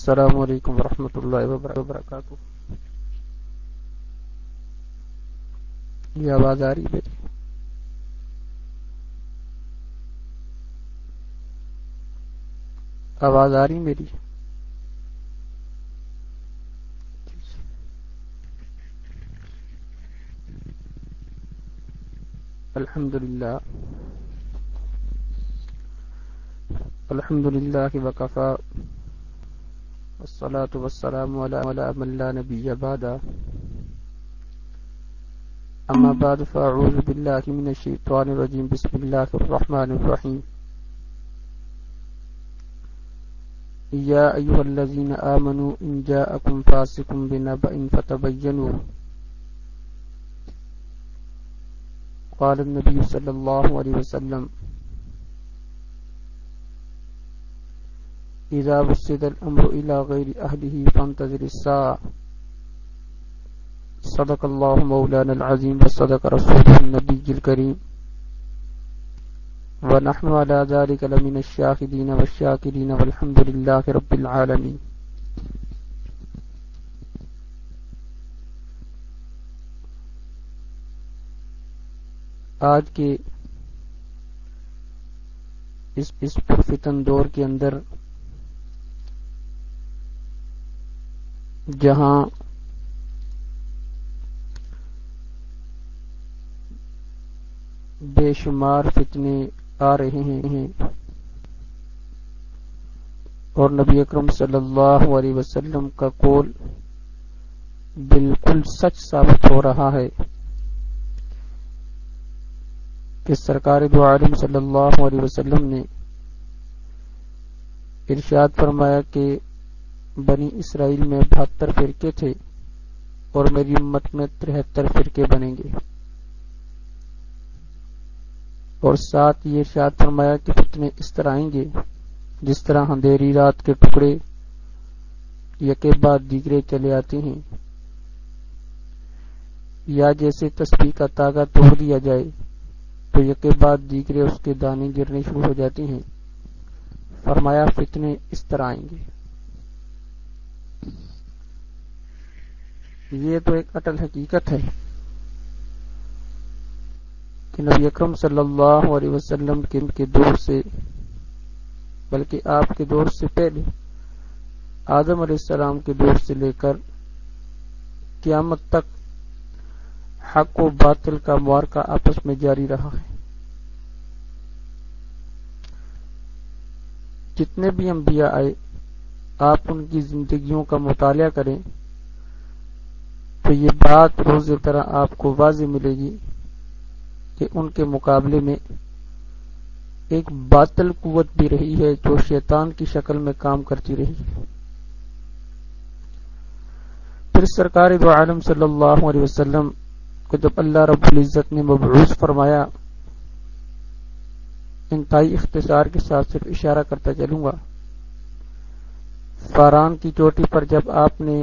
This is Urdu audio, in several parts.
السلام علیکم ورحمۃ اللہ وبرکاتہ۔ یہ آواز آ رہی میری؟ آواز آ رہی میری؟ الحمد للہ الحمد للہ وقفا والصلاة والسلام على من لا نبي بعد أما بعد، فأعوذ بالله من الشيطان الرجيم. بسم الله الرحمن الرحيم. يا أيها الذين آمنوا، إن جاءكم فاسق بنبأ فتبينوا قال النبي صلى الله عليه وسلم إذا وسد الأمر إلى غير أهله فانتظر الساعة. صدق الله مولانا العظيم وصدق رسوله النبي الكريم. ونحن على ذلك لمن الشاهدين والشاكرين والحمد لله رب العالمين. آج کے اس اس پرفتن دور کے اندر جہاں بے شمار فتنے آ رہے ہیں اور نبی اکرم صلی اللہ علیہ وسلم کا قول بالکل سچ ثابت ہو رہا ہے کہ سرکار دو عالم صلی اللہ علیہ وسلم نے ارشاد فرمایا کہ بنی اسرائیل میں بہتر فرقے تھے اور میری امت میں ترہتر فرقے بنیں گے۔ اور ساتھ یہ ارشاد فرمایا کہ فتنے اس طرح آئیں گے، جس طرح اندھیری رات کے ٹکڑے یکے بعد دیگرے چلے آتے ہیں، یا جیسے تسبیح کا تاغا توڑ دیا جائے تو یکے بعد دیگرے اس کے دانے گرنے شروع ہو جاتے ہیں۔ فرمایا فتنے اس طرح آئیں گے۔ یہ تو ایک اٹل حقیقت ہے کہ نبی اکرم صلی اللہ علیہ وسلم کے دور سے، بلکہ آپ کے دور سے پہلے آدم علیہ السلام کے دور سے لے کر قیامت تک حق و باطل کا معارکہ آپس میں جاری رہا ہے۔ جتنے بھی انبیاء آئے آپ ان کی زندگیوں کا مطالعہ کریں تو یہ بات روز طرح آپ کو واضح ملے گی کہ ان کے مقابلے میں ایک باطل قوت بھی رہی ہے جو شیطان کی شکل میں کام کرتی رہی ہے۔ پھر سرکار دو عالم صلی اللہ علیہ وسلم کو جب اللہ رب العزت نے مبعوث فرمایا، انتہائی اختصار کے ساتھ صرف اشارہ کرتا چلوں گا۔ فاران کی چوٹی پر جب آپ نے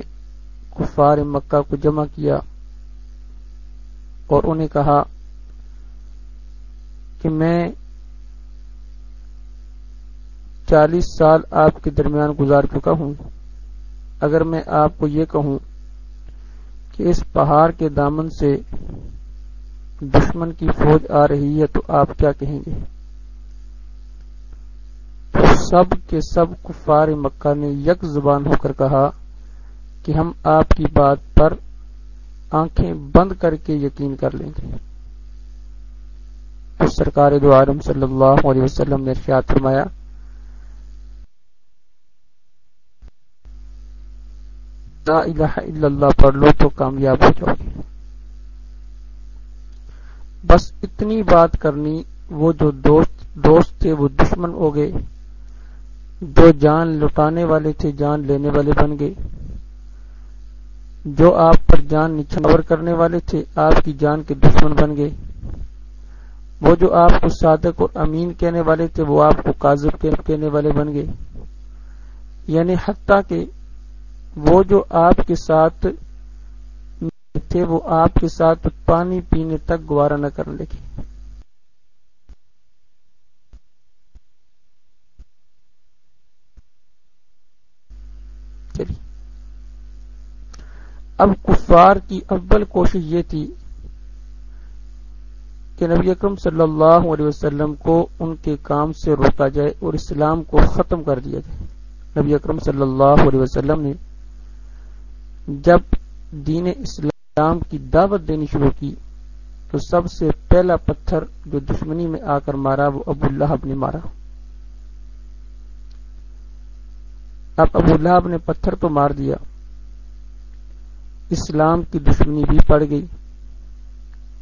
کفار مکہ کو جمع کیا اور انہیں کہا کہ میں چالیس سال آپ کے درمیان گزار چکا ہوں، اگر میں آپ کو یہ کہوں کہ اس پہاڑ کے دامن سے دشمن کی فوج آ رہی ہے تو آپ کیا کہیں گے؟ سب کے سب کفار مکہ نے یک زبان ہو کر کہا کہ ہم آپ کی بات پر آنکھیں بند کر کے یقین کر لیں گے۔ تو سرکار دو عالم صلی اللہ علیہ وسلم نے ارشاد فرمایا، لا الہ الا اللہ پڑھ لو تو کامیاب ہو جاؤ گے۔ بس اتنی بات کرنی، وہ جو دوست دوست تھے وہ دشمن ہو گئے۔ جو جان لٹانے والے تھے جان لینے والے بن گئے جو آپ پر جان نچھاور کرنے والے تھے آپ کی جان کے دشمن بن گئے وہ جو آپ کو صادق اور امین کہنے والے تھے، وہ آپ کو کاذب کہنے والے بن گئے۔ یعنی حتیٰ کہ وہ جو آپ کے ساتھ تھے، وہ آپ کے ساتھ پانی پینے تک گوارا نہ کرنے لگے چلی اب کفار کی اول کوشش یہ تھی کہ نبی اکرم صلی اللہ علیہ وسلم کو ان کے کام سے روکا جائے اور اسلام کو ختم کر دیا جائے۔ نبی اکرم صلی اللہ علیہ وسلم نے جب دین اسلام کی دعوت دینی شروع کی تو سب سے پہلا پتھر جو دشمنی میں آ کر مارا وہ ابو اللہ نے مارا۔ اب ابو اللہ نے پتھر تو مار دیا۔ اسلام کی دشمنی بھی پڑ گئی۔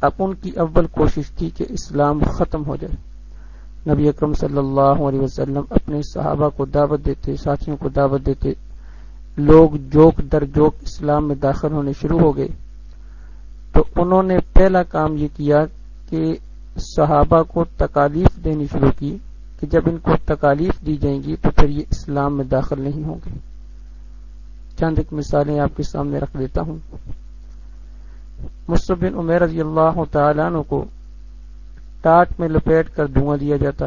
اب ان کی اول کوشش تھی کہ اسلام ختم ہو جائے۔ نبی اکرم صلی اللہ علیہ وسلم اپنے صحابہ کو دعوت دیتے، ساتھیوں کو دعوت دیتے۔ لوگ جوک در جوک اسلام میں داخل ہونے شروع ہو گئے۔ تو انہوں نے پہلا کام یہ کیا کہ صحابہ کو تکالیف دینی شروع کی کہ جب ان کو تکالیف دی جائیں گی تو پھر یہ اسلام میں داخل نہیں ہوں گے۔ چند ایک مثالیں آپ کے سامنے رکھ دیتا ہوں۔ مصب بن عمیر رضی اللہ تعالیٰ عنہ کو ٹاٹ میں لپیٹ کر دھواں دیا جاتا۔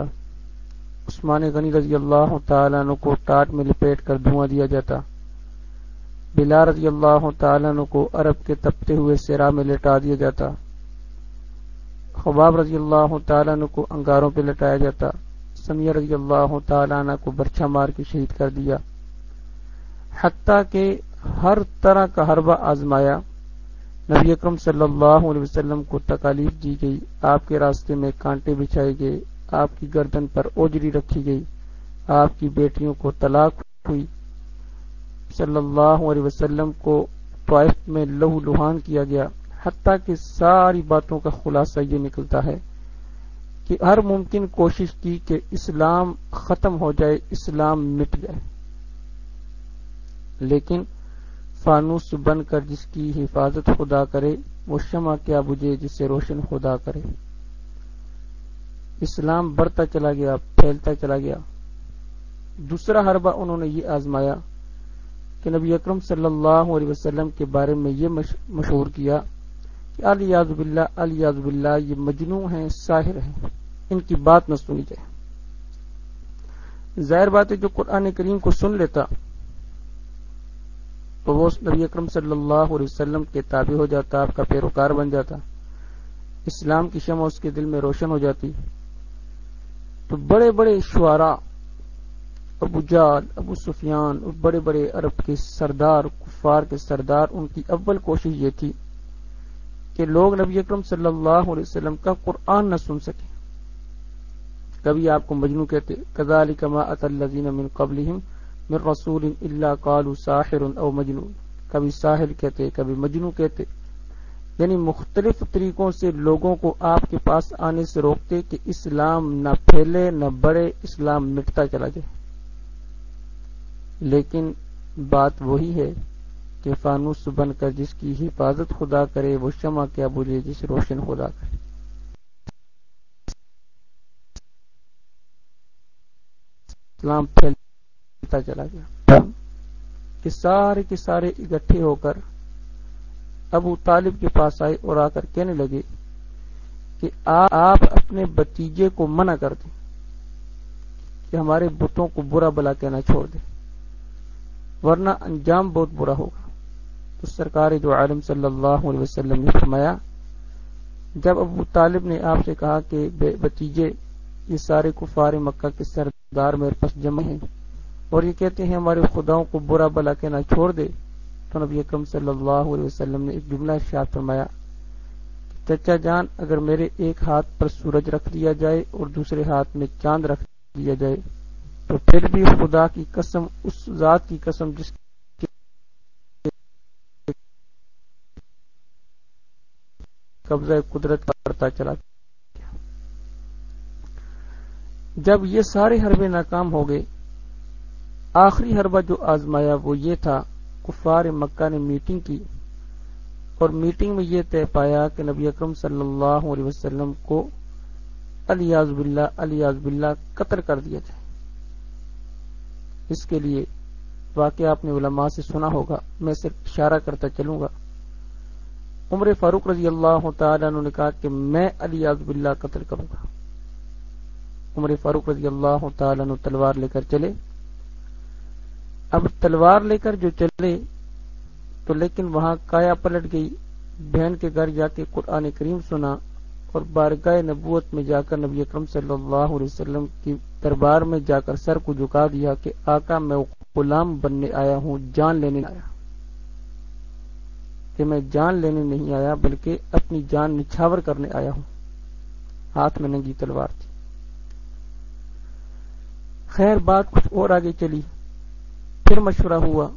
عثمان غنی رضی اللہ تعالیٰ عنہ کو ٹاٹ میں لپیٹ کر دھواں دیا جاتا۔ بلا رضی اللہ تعالیٰ عنہ کو عرب کے تپتے ہوئے سیرا میں لٹا دیا جاتا۔ خباب رضی اللہ تعالیٰ عنہ کو انگاروں پہ لٹایا جاتا۔ سمیہ رضی اللہ تعالیٰ عنہ کو برچھا مار کے شہید کر دیا۔ حتیٰ کہ ہر طرح کا حربہ آزمایا۔ نبی اکرم صلی اللہ علیہ وسلم کو تکالیف دی گئی، آپ کے راستے میں کانٹے بچھائے گئے، آپ کی گردن پر اوجری رکھی گئی، آپ کی بیٹیوں کو طلاق ہوئی۔ صلی اللہ علیہ وسلم کو طائف میں لہو لہان کیا گیا۔ حتیٰ کہ ساری باتوں کا خلاصہ یہ نکلتا ہے کہ ہر ممکن کوشش کی کہ اسلام ختم ہو جائے، اسلام مٹ جائے۔ لیکن فانوس بن کر جس کی حفاظت خدا کرے، وہ شمع کیا بجے جسے روشن خدا کرے۔ اسلام بڑھتا چلا گیا، پھیلتا چلا گیا۔ دوسرا حربہ انہوں نے یہ آزمایا کہ نبی اکرم صلی اللہ علیہ وسلم کے بارے میں یہ مشہور کیا کہ الیاز باللہ الیاز باللہ، یہ مجنو ہیں، ساحر ہیں۔ ان کی بات نہ سنی جائے۔ ظاہر بات ہے جو قرآن کریم کو سن لیتا تو وہ نبی اکرم صلی اللہ علیہ وسلم کے تابع ہو جاتا، آپ کا پیروکار بن جاتا۔ اسلام کی شمع اس کے دل میں روشن ہو جاتی۔ تو بڑے بڑے شعرا، ابو جال ابو سفیان اور بڑے بڑے عرب کے سردار، کفار کے سردار، ان کی اول کوشش یہ تھی کہ لوگ نبی اکرم صلی اللہ علیہ وسلم کا قرآن نہ سن سکے کبھی آپ کو مجنو کہتے کزال کما اطلزین من قبلہم من رسول اللہ قالوا ساحر او مجنون۔ کبھی ساحر کہتے، کبھی مجنو کہتے۔ یعنی مختلف طریقوں سے لوگوں کو آپ کے پاس آنے سے روکتے کہ اسلام نہ پھیلے، نہ بڑھے، اسلام مٹتا چلا جائے۔ لیکن بات وہی ہے کہ فانوس بن کر جس کی حفاظت خدا کرے، وہ شمع کیا بولے، جس روشن خدا کرے۔ اسلام پھیل چلا گیا۔ کہ سارے کے سارے اکٹھے ہو کر ابو طالب کے پاس آئے اور آ کر کہنے لگے کہ آپ اپنے بتیجے کو منع کر دیں کہ ہمارے بتوں کو برا بلا کہنا چھوڑ دیں ورنہ انجام بہت برا ہوگا۔ تو سرکار جو عالم صلی اللہ علیہ وسلم نے فرمایا جب ابو طالب نے آپ سے کہا کہ بتیجے یہ سارے کفار مکہ کے سردار میرے پاس جمع ہیں اور یہ کہتے ہیں ہمارے خداؤں کو برا بلا کہنا چھوڑ دے تو نبی اکرم صلی اللہ علیہ وسلم نے ایک جملہ ارشاد فرمایا چچا جان، اگر میرے ایک ہاتھ پر سورج رکھ دیا جائے اور دوسرے ہاتھ میں چاند رکھ دیا جائے، تو پھر بھی خدا کی قسم، اس ذات کی قسم جس قبضہ قدرت کرتا چلا جب یہ سارے حربے ناکام ہو گئے آخری حربہ جو آزمایا وہ یہ تھا، کفار مکہ نے میٹنگ کی اور میٹنگ میں یہ طے پایا کہ نبی اکرم صلی اللہ علیہ وسلم کو الیاز باللہ الیاز باللہ قتل کر دیا جائے۔ اس کے لیے واقعہ آپ نے علماء سے سنا ہوگا، میں صرف اشارہ کرتا چلوں گا۔ عمر فاروق رضی اللہ تعالیٰ نے کہا کہ میں الیاز باللہ قتل کروں گا۔ عمر فاروق رضی اللہ تعالیٰ تلوار لے کر چلے۔ اب تلوار لے کر جو چلے، تو لیکن وہاں کایا پلٹ گئی۔ بہن کے گھر جا کے قرآن کریم سنا اور بارگاہ نبوت میں جا کر نبی اکرم صلی اللہ علیہ وسلم کی دربار میں جا کر سر کو جھکا دیا کہ آقا، میں غلام بننے آیا ہوں، جان لینے آیا۔ کہ میں جان لینے نہیں آیا، بلکہ اپنی جان نچھاور کرنے آیا ہوں۔ ہاتھ میں ننگی تلوار تھی۔ خیر، بات کچھ اور آگے چلی۔ پھر مشورہ ہوا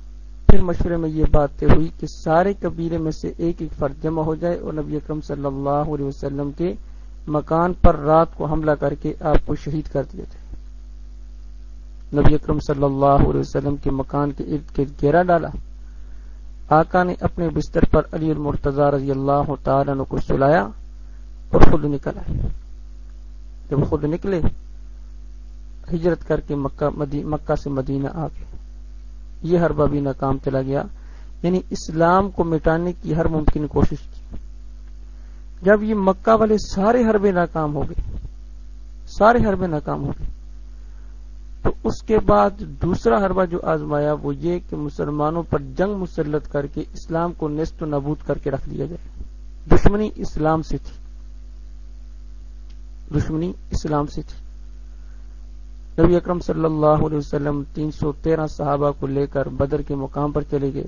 پھر مشورے میں یہ بات ہوئی کہ سارے قبیلے میں سے ایک ایک فرد جمع ہو جائے اور نبی اکرم صلی اللہ علیہ وسلم کے مکان پر رات کو حملہ کر کے آپ کو شہید کر دیا جائے نبی اکرم صلی اللہ علیہ وسلم کے مکان کے ارد گرد گھیرا ڈالا۔ آقا نے اپنے بستر پر علی المرتضی رضی اللہ تعالیٰ کو سلایا اور خود نکل آئے۔ جب خود نکلے ہجرت کر کے مکہ, مکہ سے مدینہ آ گئے۔ یہ حربہ بھی ناکام چلا گیا۔ یعنی اسلام کو مٹانے کی ہر ممکن کوشش کی۔ جب یہ مکہ والے سارے حربے ناکام ہو گئے۔ سارے حربے ناکام ہو گئے۔ تو اس کے بعد دوسرا حربہ جو آزمایا وہ یہ کہ مسلمانوں پر جنگ مسلط کر کے اسلام کو نیست و نبود کر کے رکھ دیا جائے۔ دشمنی اسلام سے تھی۔ دشمنی اسلام سے تھی۔ نبی اکرم صلی اللہ علیہ وسلم تین سو تیرہ صحابہ کو لے کر بدر کے مقام پر چلے گئے۔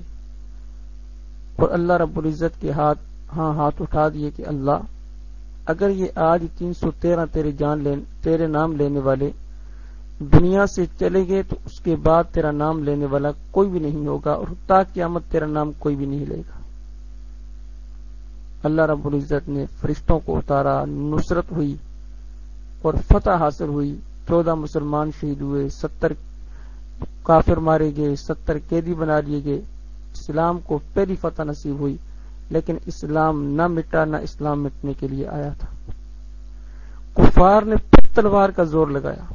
اور اللہ رب العزت کے ہاتھ ہاں ہاتھ اٹھا دیے کہ اللہ، اگر یہ آج تین سو تیرہ تیرے جان لین تیرے نام لینے والے دنیا سے چلے گئے تو اس کے بعد تیرا نام لینے والا کوئی بھی نہیں ہوگا اور تا قیامت تیرا نام کوئی بھی نہیں لے گا۔ اللہ رب العزت نے فرشتوں کو اتارا، نصرت ہوئی اور فتح حاصل ہوئی۔ چودہ مسلمان شہید ہوئے، ستر کافر مارے گئے، ستر قیدی بنا لیے گئے۔ اسلام کو پہلی فتح نصیب ہوئی، لیکن اسلام نہ مٹا، نہ اسلام مٹنے کے لیے آیا تھا۔ کفار نے پھر تلوار کا زور لگایا۔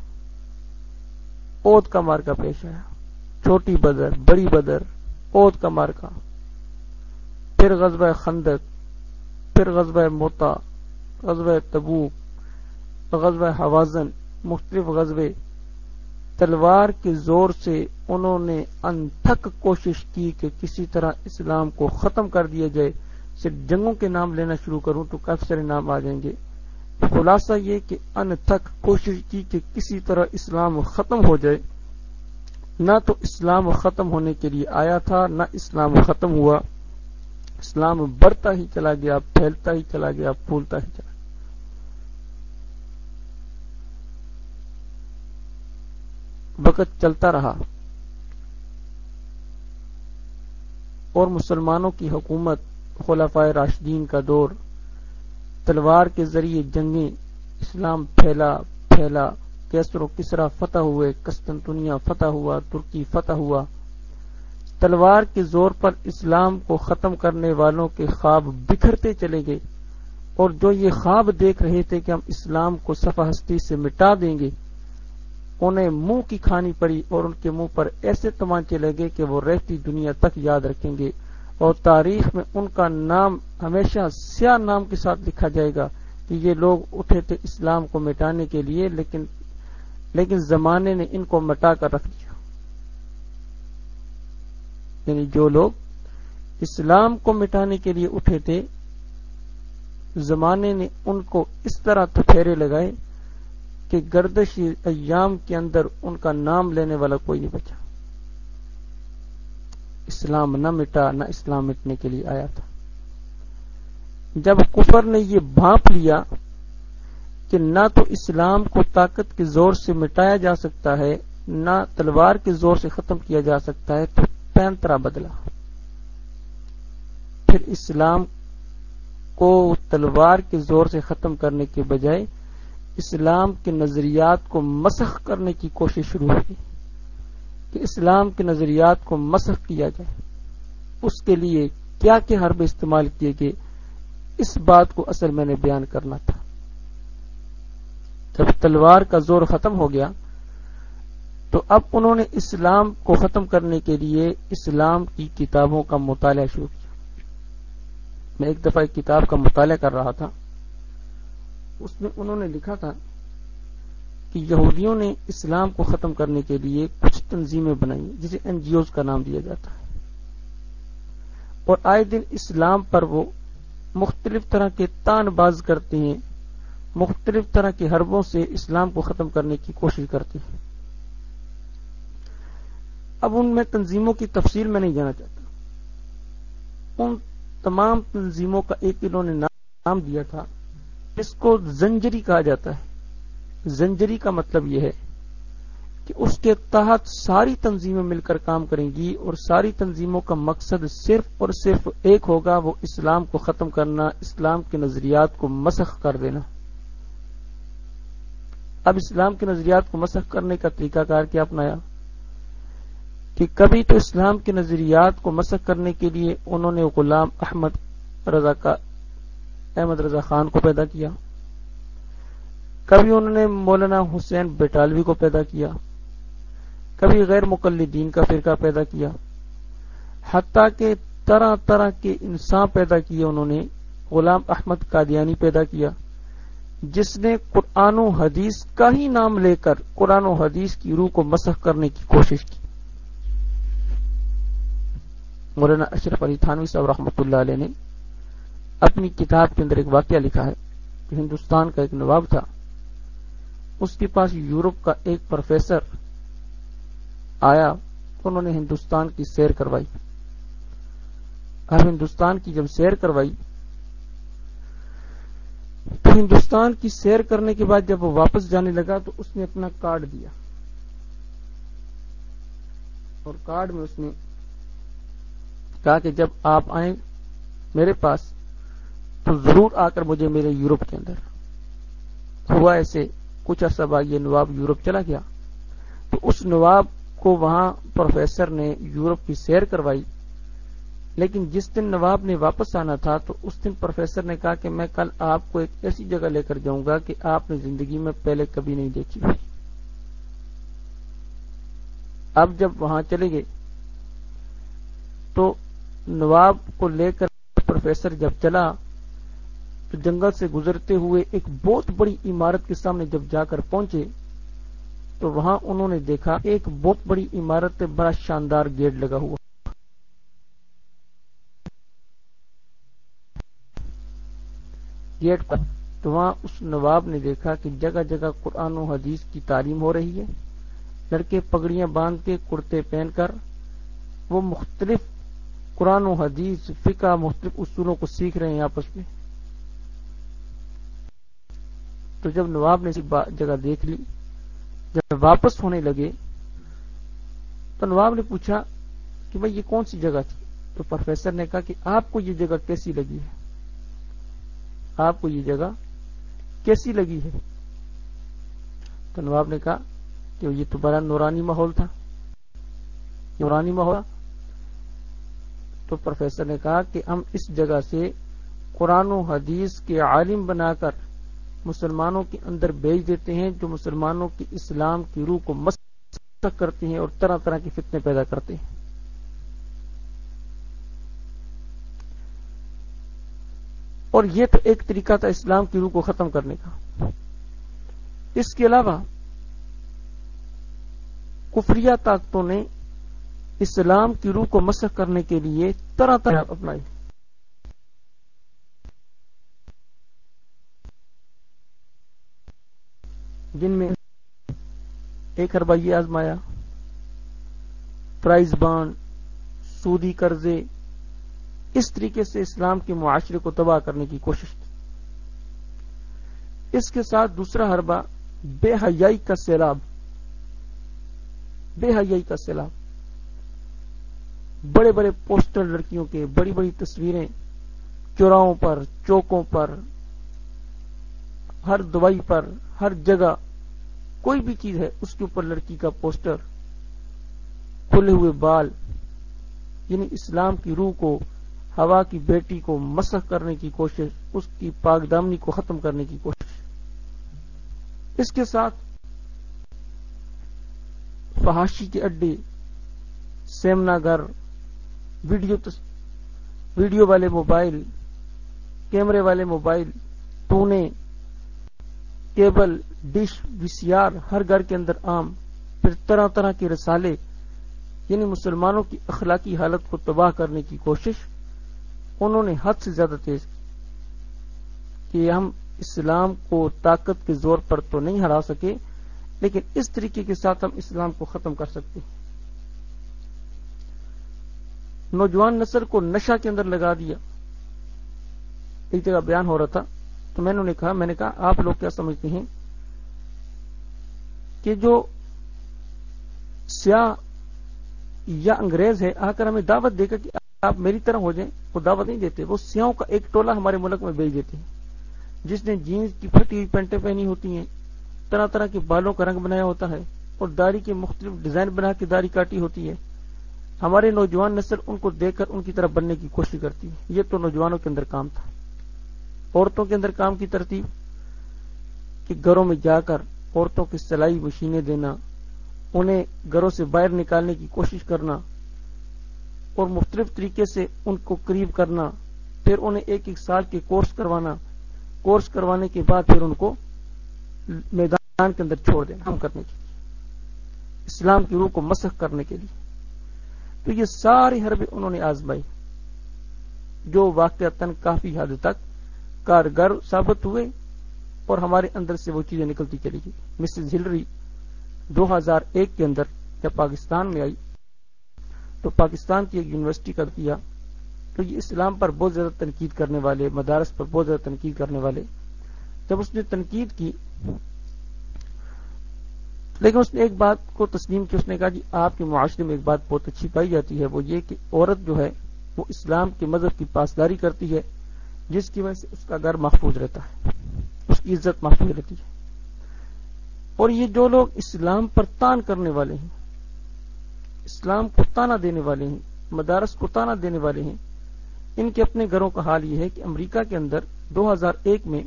اوت کا مارکا پیش آیا۔ چھوٹی بدر، بڑی بدر، اوت کا مارکا پھر غزبہ خندق، پھر غزبہ موتا غزبہ تبوک غزبہ حوازن مختلف غزبے تلوار کے زور سے انہوں نے انتھک کوشش کی کہ کسی طرح اسلام کو ختم کر دیا جائے۔ صرف جنگوں کے نام لینا شروع کروں تو کافی سارے نام آ جائیں گے۔ خلاصہ یہ کہ ان کوشش کی کہ کسی طرح اسلام ختم ہو جائے۔ نہ تو اسلام ختم ہونے کے لیے آیا تھا، نہ اسلام ختم ہوا۔ اسلام بڑھتا ہی چلا گیا، پھیلتا ہی چلا گیا، پھولتا ہی چلا گیا۔ وقت چلتا رہا۔ اور مسلمانوں کی حکومت خلافۂ راشدین کا دور، تلوار کے ذریعے جنگیں، اسلام پھیلا پھیلا، کیسر و کسرا فتح ہوئے کستنتنیا فتح ہوا، ترکی فتح ہوا۔ تلوار کے زور پر اسلام کو ختم کرنے والوں کے خواب بکھرتے چلے گئے۔ اور جو یہ خواب دیکھ رہے تھے کہ ہم اسلام کو صفحہ ہستی سے مٹا دیں گے انہیں منہ کی کھانی پڑی اور ان کے منہ پر ایسے تمانچے لگے کہ وہ رہتی دنیا تک یاد رکھیں گے اور تاریخ میں ان کا نام ہمیشہ سیاہ نام کے ساتھ لکھا جائے گا کہ یہ لوگ اٹھے تھے اسلام کو مٹانے کے لیے، لیکن لیکن زمانے نے ان کو مٹا کر رکھ دیا۔ یعنی جو لوگ اسلام کو مٹانے کے لیے اٹھے تھے، زمانے نے ان کو اس طرح تفیرے لگائے کہ گردش ایام کے اندر ان کا نام لینے والا کوئی نہیں بچا۔ اسلام نہ مٹا، نہ اسلام مٹنے کے لیے آیا تھا۔ جب کفر نے یہ بھانپ لیا کہ نہ تو اسلام کو طاقت کے زور سے مٹایا جا سکتا ہے، نہ تلوار کے زور سے ختم کیا جا سکتا ہے، تو پینترا بدلا۔ پھر اسلام کو تلوار کے زور سے ختم کرنے کے بجائے اسلام کے نظریات کو مسخ کرنے کی کوشش شروع ہوئی کہ اسلام کے نظریات کو مسخ کیا جائے۔ اس کے لیے کیا کیا حرب استعمال کیے گئے، اس بات کو اصل میں نے بیان کرنا تھا۔ جب تلوار کا زور ختم ہو گیا، تو اب انہوں نے اسلام کو ختم کرنے کے لیے اسلام کی کتابوں کا مطالعہ شروع کیا۔ میں ایک دفعہ ایک کتاب کا مطالعہ کر رہا تھا۔ اس میں انہوں نے لکھا تھا کہ یہودیوں نے اسلام کو ختم کرنے کے لیے کچھ تنظیمیں بنائی جسے این جی اوز کا نام دیا جاتا ہے۔ اور آئے دن اسلام پر وہ مختلف طرح کے تان باز کرتے ہیں، مختلف طرح کے حربوں سے اسلام کو ختم کرنے کی کوشش کرتے ہیں۔ اب ان میں تنظیموں کی تفصیل میں نہیں جانا چاہتا۔ ان تمام تنظیموں کا ایک انہوں نے نام دیا تھا۔ اس کو زنجری کہا جاتا ہے۔ زنجری کا مطلب یہ ہے کہ اس کے تحت ساری تنظیمیں مل کر کام کریں گی اور ساری تنظیموں کا مقصد صرف اور صرف ایک ہوگا، وہ اسلام کو ختم کرنا، اسلام کے نظریات کو مسخ کر دینا۔ اب اسلام کے نظریات کو مسخ کرنے کا طریقہ کار کیا اپنایا کہ کبھی تو اسلام کے نظریات کو مسخ کرنے کے لیے انہوں نے غلام احمد رضا کا احمد رضا خان کو پیدا کیا۔ کبھی انہوں نے مولانا حسین بیٹالوی کو پیدا کیا۔ کبھی غیر مقلدین کا فرقہ پیدا کیا۔ حتیٰ کہ طرح طرح کے انسان پیدا کیے انہوں نے۔ غلام احمد قادیانی پیدا کیا۔ جس نے قرآن و حدیث کا ہی نام لے کر قرآن و حدیث کی روح کو مسخ کرنے کی کوشش کی۔ مولانا اشرف علی تھانوی صاحب رحمۃ اللہ علیہ نے اپنی کتاب کے اندر ایک واقعہ لکھا ہے کہ ہندوستان کا ایک نواب تھا۔ اس کے پاس یورپ کا ایک پروفیسر آیا، انہوں نے ہندوستان کی سیر کروائی۔ اب ہندوستان کی جب سیر کروائی، تو ہندوستان کی سیر کرنے کے بعد جب وہ واپس جانے لگا تو اس نے اپنا کارڈ دیا۔ اور کارڈ میں اس نے کہا کہ جب آپ آئیں میرے پاس تو ضرور آ کر مجھے میرے یورپ کے اندر ہوا ایسے کچھ عرصہ بعد یہ نواب یورپ چلا گیا۔ تو اس نواب کو وہاں پروفیسر نے یورپ کی سیر کروائی۔ لیکن جس دن نواب نے واپس آنا تھا تو اس دن پروفیسر نے کہا کہ میں کل آپ کو ایک ایسی جگہ لے کر جاؤں گا کہ آپ نے زندگی میں پہلے کبھی نہیں دیکھی ہوئی۔ اب جب وہاں چلے گئے تو نواب کو لے کر پروفیسر جب چلا تو جنگل سے گزرتے ہوئے ایک بہت بڑی عمارت کے سامنے جب جا کر پہنچے، تو وہاں انہوں نے دیکھا ایک بہت بڑی عمارت بڑا شاندار گیٹ لگا ہوا۔ گیٹ پر، تو وہاں اس نواب نے دیکھا کہ جگہ جگہ قرآن و حدیث کی تعلیم ہو رہی ہے۔ لڑکے پگڑیاں باندھ کے کرتے پہن کر، وہ مختلف قرآن و حدیث، فقہ مختلف اصولوں کو سیکھ رہے ہیں آپس میں۔ تو جب نواب نے جگہ دیکھ لی، جب واپس ہونے لگے، تو نواب نے پوچھا کہ بھائی یہ کون سی جگہ تھی؟ تو پروفیسر نے کہا کہ آپ کو یہ جگہ کیسی لگی ہے؟ آپ کو یہ جگہ کیسی لگی ہے؟ تو نواب نے کہا کہ یہ تو بڑا نورانی ماحول تھا۔ نورانی ماحول تو پروفیسر نے کہا کہ ہم اس جگہ سے قرآن و حدیث کے عالم بنا کر مسلمانوں کے اندر بیچ دیتے ہیں، جو مسلمانوں کی اسلام کی روح کو مست کرتے ہیں اور طرح طرح کی فتنے پیدا کرتے ہیں۔ اور یہ تو ایک طریقہ تھا اسلام کی روح کو ختم کرنے کا۔ اس کے علاوہ کفریہ طاقتوں نے اسلام کی روح کو مسخ کرنے کے لیے طرح طرح اپنائی۔ جن میں ایک اربا یہ آزمایا۔ پرائز بانڈ، سودی قرضے، اس طریقے سے اسلام کے معاشرے کو تباہ کرنے کی کوشش کی۔ اس کے ساتھ دوسرا حربہ، بے حیائی کا سیلاب۔ بے حیائی کا سیلاب۔ بڑے بڑے پوسٹر لڑکیوں کے بڑی بڑی تصویریں، چوراہوں پر، چوکوں پر ہر دوائی پر، ہر جگہ کوئی بھی چیز ہے، اس کے اوپر لڑکی کا پوسٹر، کھلے ہوئے بال یعنی اسلام کی روح کو، ہوا کی بیٹی کو مسخ کرنے کی کوشش، اس کی پاک دامنی کو ختم کرنے کی کوشش۔ اس کے ساتھ فحاشی کے اڈے، سیمنا گھر، ویڈیو ویڈیو والے موبائل، کیمرے والے mobile, ٹونے cable dish V C R ہر گھر کے اندر عام، پھر طرح طرح کے رسالے یعنی مسلمانوں کی اخلاقی حالت کو تباہ کرنے کی کوشش، انہوں نے حد سے زیادہ تیز کہ ہم اسلام کو طاقت کے زور پر تو نہیں ہرا سکے، لیکن اس طریقے کے ساتھ ہم اسلام کو ختم کر سکتے ہیں۔ نوجوان نسل کو نشہ کے اندر لگا دیا۔ ایک جگہ بیان ہو رہا تھا۔ تو میں نے کہا، میں نے کہا، آپ لوگ کیا سمجھتے ہیں کہ جو سیاہ یا انگریز ہے، آ کر ہمیں دعوت دے کر کہ آپ میری طرح ہو جائیں، وہ دعوت نہیں دیتے، وہ سیاحوں کا ایک ٹولہ ہمارے ملک میں بھیج دیتے ہیں۔ جس نے جینس کی پھٹی ہوئی پینٹیں پہنی ہوتی ہیں، طرح طرح کے بالوں کا رنگ بنایا ہوتا ہے اور داڑھی کے مختلف ڈیزائن بنا کے داڑھی کاٹی ہوتی ہے۔ ہمارے نوجوان نسل ان کو دیکھ کر ان کی طرف بننے کی کوشش کرتی ہے۔ یہ تو نوجوانوں کے اندر کام تھا۔ عورتوں کے اندر کام کی ترتیب کہ گھروں میں جا کر عورتوں کی سلائی مشینیں دینا، انہیں گھروں سے باہر نکالنے کی کوشش کرنا اور مختلف طریقے سے ان کو قریب کرنا، پھر انہیں ایک ایک سال کے کورس کروانا، کورس کروانے کے بعد پھر ان کو میدان کے اندر چھوڑ دینا، کام کرنے کے لیے، اسلام کی روح کو مسخ کرنے کے لیے۔ تو یہ ساری حربیں انہوں نے آزمائی، جو واقع کافی حد تک کارگر ثابت ہوئے اور ہمارے اندر سے وہ چیزیں نکلتی چلی گئی۔ مسز ہلری دو ہزار ایک کے اندر جب پاکستان میں آئی تو پاکستان کی ایک یونیورسٹی کا کیا تو یہ اسلام پر بہت زیادہ تنقید کرنے والے، مدارس پر بہت زیادہ تنقید کرنے والے۔ جب اس نے تنقید کی، لیکن اس نے ایک بات کو تسلیم کی، اس نے کہا کہ آپ کے معاشرے میں ایک بات بہت اچھی پائی جاتی ہے، وہ یہ کہ عورت جو ہے وہ اسلام کے مذہب کی پاسداری کرتی ہے۔ جس کی وجہ سے اس کا گھر محفوظ رہتا ہے، اس کی عزت محفوظ رہتی ہے۔ اور یہ جو لوگ اسلام پر تان کرنے والے ہیں، اسلام کو تانا دینے والے ہیں، مدارس کو تانا دینے والے ہیں، ان کے اپنے گھروں کا حال یہ ہے کہ امریکہ کے اندر دو ہزار ایک میں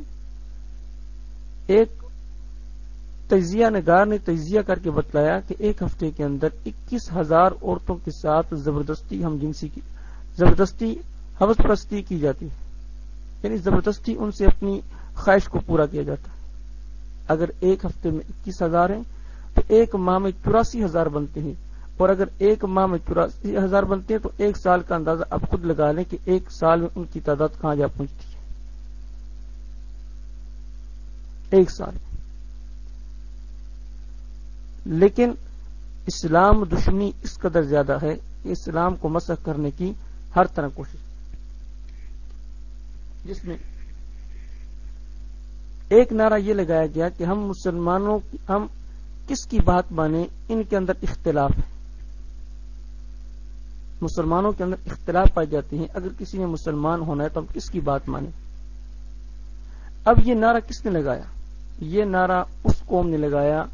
ایک تجزیہ نگار نے تجزیہ کر کے بتلایا کہ ایک ہفتے کے اندر اکیس ہزار عورتوں کے ساتھ زبردستی ہم جنسی کی، زبردستی حوث پرستی کی جاتی ہے۔ یعنی زبردستی ان سے اپنی خواہش کو پورا کیا جاتا ہے۔ اگر ایک ہفتے میں اکیس ہزار ہیں، تو ایک ماہ میں چوراسی ہزار بنتے ہیں۔ اور اگر ایک ماہ میں چوراسی ہزار بنتے ہیں، تو ایک سال کا اندازہ آپ خود لگا لیں کہ ایک سال میں ان کی تعداد کہاں جا پہنچتی ہے۔ ایک سال۔ لیکن اسلام دشمنی اس قدر زیادہ ہے کہ اسلام کو مسخ کرنے کی ہر طرح کوشش۔ جس میں ایک نعرہ یہ لگایا گیا کہ ہم مسلمانوں ہم کس کی بات مانیں؟ ان کے اندر اختلاف ہے۔ مسلمانوں کے اندر اختلاف پائے جاتے ہیں۔ اگر کسی نے مسلمان ہونا ہے تو ہم کس کی بات مانیں؟ اب یہ نعرہ کس نے لگایا؟ یہ نعرہ اس قوم نے لگایا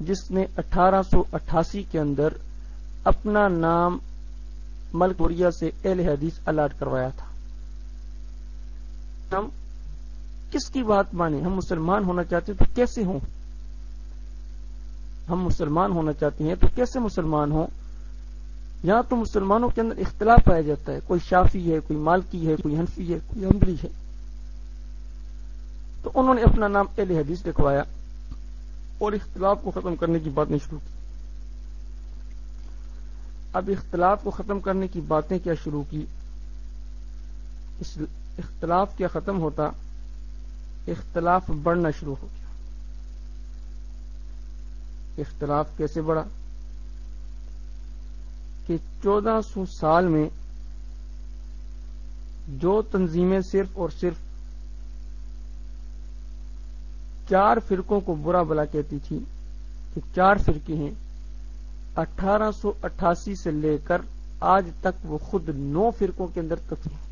جس نے اٹھارہ سو اٹھاسی کے اندر اپنا نام ملک وریا سے اہل حدیث الاٹ کروایا تھا۔ ہم کس کی بات مانیں؟ ہم مسلمان ہونا چاہتے ہیں تو کیسے ہوں؟ ہم مسلمان ہونا چاہتے ہیں تو کیسے مسلمان ہوں؟ یہاں تو مسلمانوں کے اندر اختلاف پایا جاتا ہے۔ کوئی شافی ہے، کوئی مالکی ہے، کوئی حنفی ہے، کوئی امبلی ہے۔ تو انہوں نے اپنا نام اہل حدیث لکھوایا اور اختلاف کو ختم کرنے کی باتیں شروع کی۔ اب اختلاف کو ختم کرنے کی باتیں کیا شروع کی؟ اختلاف کیا ختم ہوتا، اختلاف بڑھنا شروع ہو گیا۔ اختلاف کیسے بڑھا؟ کہ چودہ سو سال میں جو تنظیمیں صرف اور صرف چار فرقوں کو برا بلا کہتی تھی، کہ چار فرقے ہیں، اٹھارہ سو اٹھاسی سے لے کر آج تک وہ خود نو فرقوں کے اندر تقسیم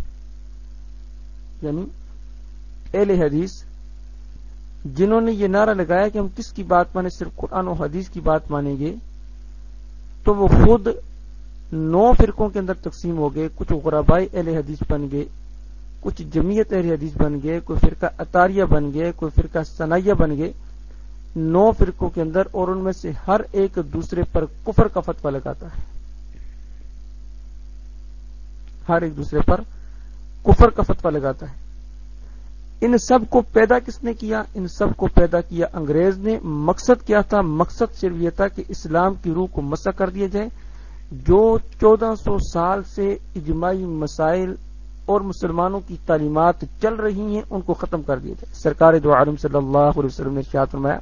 یعنی اہل حدیث، جنہوں نے یہ نعرہ لگایا کہ ہم کس کی بات مانیں، صرف قرآن و حدیث کی بات مانیں گے، تو وہ خود نو فرقوں کے اندر تقسیم ہو گئے، کچھ غربائی اہل حدیث بن گئے، کچھ جمیت اہل حدیث بن گئے، کوئی فرقہ اطاریہ بن گئے، کوئی فرقہ سنائیہ بن گئے، نو فرقوں کے اندر اور ان میں سے ہر ایک دوسرے پر کفر کا فتوا لگاتا ہے۔ ہر ایک دوسرے پر کفر کا فتوا لگاتا ہے۔ ان سب کو پیدا کس نے کیا؟ ان سب کو پیدا کیا انگریز نے۔ مقصد کیا تھا؟ مقصد صرف یہ تھا کہ اسلام کی روح کو مسا کر دیا جائے۔ جو چودہ سو سال سے اجماعی مسائل اور مسلمانوں کی تعلیمات چل رہی ہیں، ان کو ختم کر دیا جائے۔ سرکار دو عالم صلی اللہ علیہ وسلم نے شاط فرمایا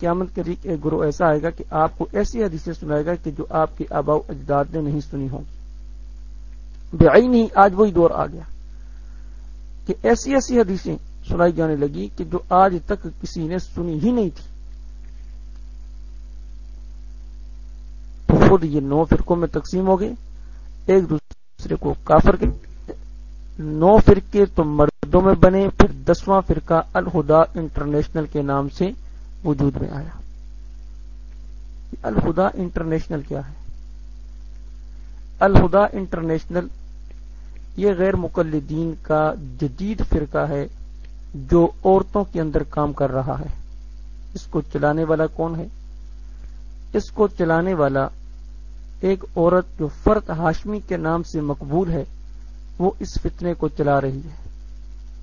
قیامت کے ایک گروہ ایسا آئے گا کہ آپ کو ایسی حدیثیں سنائے گا کہ جو آپ کے آبا اجداد نے نہیں سنی ہوں۔ بے آئی نہیں آج وہی دور آ گیا۔ کہ ایسی ایسی حدیثیں سنائی جانے لگی کہ جو آج تک کسی نے سنی ہی نہیں تھی۔ تو خود یہ نو فرقوں میں تقسیم ہو گئے۔ ایک دوسرے کو کافر کے نو فرقے تو مردوں میں بنے، پھر دسواں فرقہ الہدا انٹرنیشنل کے نام سے وجود میں آیا۔ الہدا انٹرنیشنل کیا ہے؟ الہدا انٹرنیشنل یہ غیر مقلدین کا جدید فرقہ ہے جو عورتوں کے اندر کام کر رہا ہے۔ اس کو چلانے والا کون ہے؟ اس کو چلانے والا ایک عورت جو فرد ہاشمی کے نام سے مقبول ہے، وہ اس فتنے کو چلا رہی ہے۔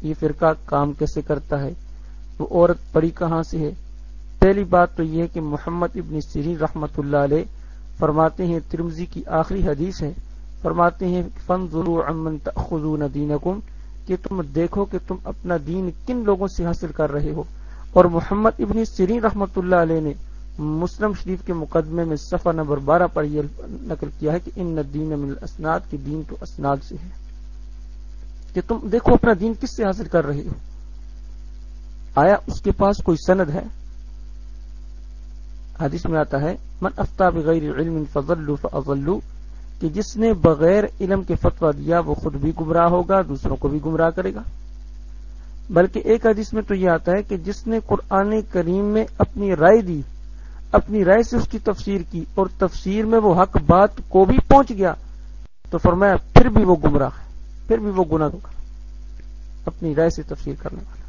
یہ فرقہ کام کیسے کرتا ہے؟ وہ عورت پڑی کہاں سے ہے؟ پہلی بات تو یہ کہ محمد ابن سری رحمت اللہ علیہ فرماتے ہیں ترمزی کی آخری حدیث ہے۔ فرماتے ہیں فن ضرور امن تخون دین کہ تم دیکھو کہ تم اپنا دین کن لوگوں سے حاصل کر رہے ہو۔ اور محمد ابن سری رحمت اللہ علیہ نے مسلم شریف کے مقدمے میں صفحہ نمبر بارہ پر یہ نقل کیا ہے کہ ان دین من اسناد کے دین تو اسناد سے ہے۔ کہ تم دیکھو اپنا دین کس سے حاصل کر رہے ہو۔ آیا اس کے پاس کوئی سند ہے؟ حدیث میں آتا ہے، من افتا بغیر علم فضلو فضلو کہ جس نے بغیر علم کے فتوا دیا وہ خود بھی گمراہ ہوگا، دوسروں کو بھی گمراہ کرے گا۔ بلکہ ایک حدیث میں تو یہ آتا ہے کہ جس نے قرآن کریم میں اپنی رائے دی، اپنی رائے سے اس کی تفسیر کی اور تفسیر میں وہ حق بات کو بھی پہنچ گیا، تو فرمایا پھر بھی وہ گمراہ ہے، پھر بھی وہ گناہ ہوگا، اپنی رائے سے تفسیر کرنے والا۔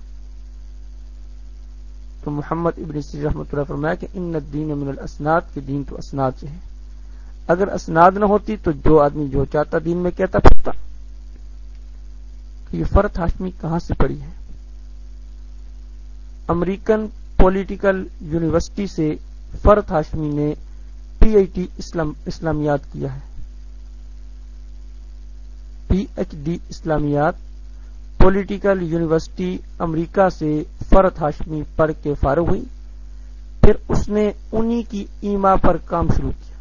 تو محمد ابن سی رحمۃ اللہ فرمایا کہ ان دین من الاسناد کے دین تو اسناد سے ہے۔ اگر اسناد نہ ہوتی تو جو آدمی جو چاہتا دین میں کہتا پھرتا۔ یہ فرت ہاشمی کہاں سے پڑی ہے؟ امریکن پولیٹیکل یونیورسٹی سے فرت ہاشمی نے پی ایچ ڈی اسلامیات کیا ہے۔ پی ایچ ڈی اسلامیات پولیٹیکل یونیورسٹی امریکہ سے فرت ہاشمی پڑھ کے فارغ ہوئی۔ پھر اس نے انہی کی ایما پر کام شروع کیا۔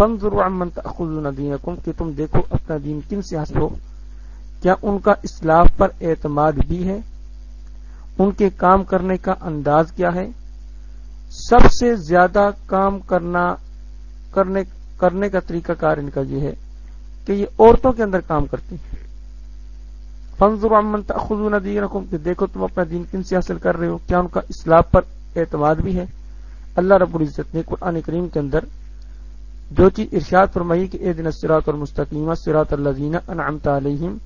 فنظروا تاخذون دینکم کہ تم دیکھو اپنا دین کن سے حاصل ہو۔ کیا ان کا اسلام پر اعتماد بھی ہے؟ ان کے کام کرنے کا انداز کیا ہے؟ سب سے زیادہ کام کرنا، کرنے کرنے کا طریقہ کار ان کا یہ ہے کہ یہ عورتوں کے اندر کام کرتی ہیں۔ فنظر امن تاخذون دینکم کہ دیکھو تم اپنا دین کن سے حاصل کر رہے ہو۔ کیا ان کا اسلام پر اعتماد بھی ہے؟ اللہ رب العزت نے قرآن کریم کے اندر جو چیز ارشاد فرمائی کہ اے دن اسرات اور مستقیم سرات اللہ انعمت علیہم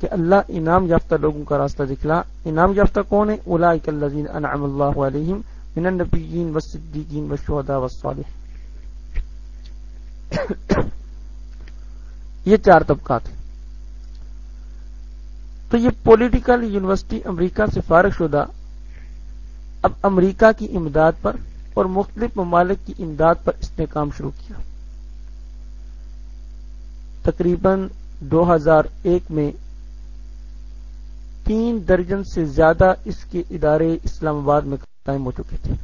کہ اللہ انعام یافتہ لوگوں کا راستہ دکھلا۔ انعام یافتہ کون ہے؟ اولئک الذین انعم اللہ علیہم من النبیین والصدیقین والشہداء والصالحین۔ یہ چار طبقات ہیں۔ تو یہ پولیٹیکل یونیورسٹی امریکہ سے فارغ شدہ۔ اب امریکہ کی امداد پر اور مختلف ممالک کی امداد پر اس نے کام شروع کیا۔ تقریباً دو ہزار ایک میں تین درجن سے زیادہ اس کے ادارے اسلام آباد میں قائم ہو چکے تھے۔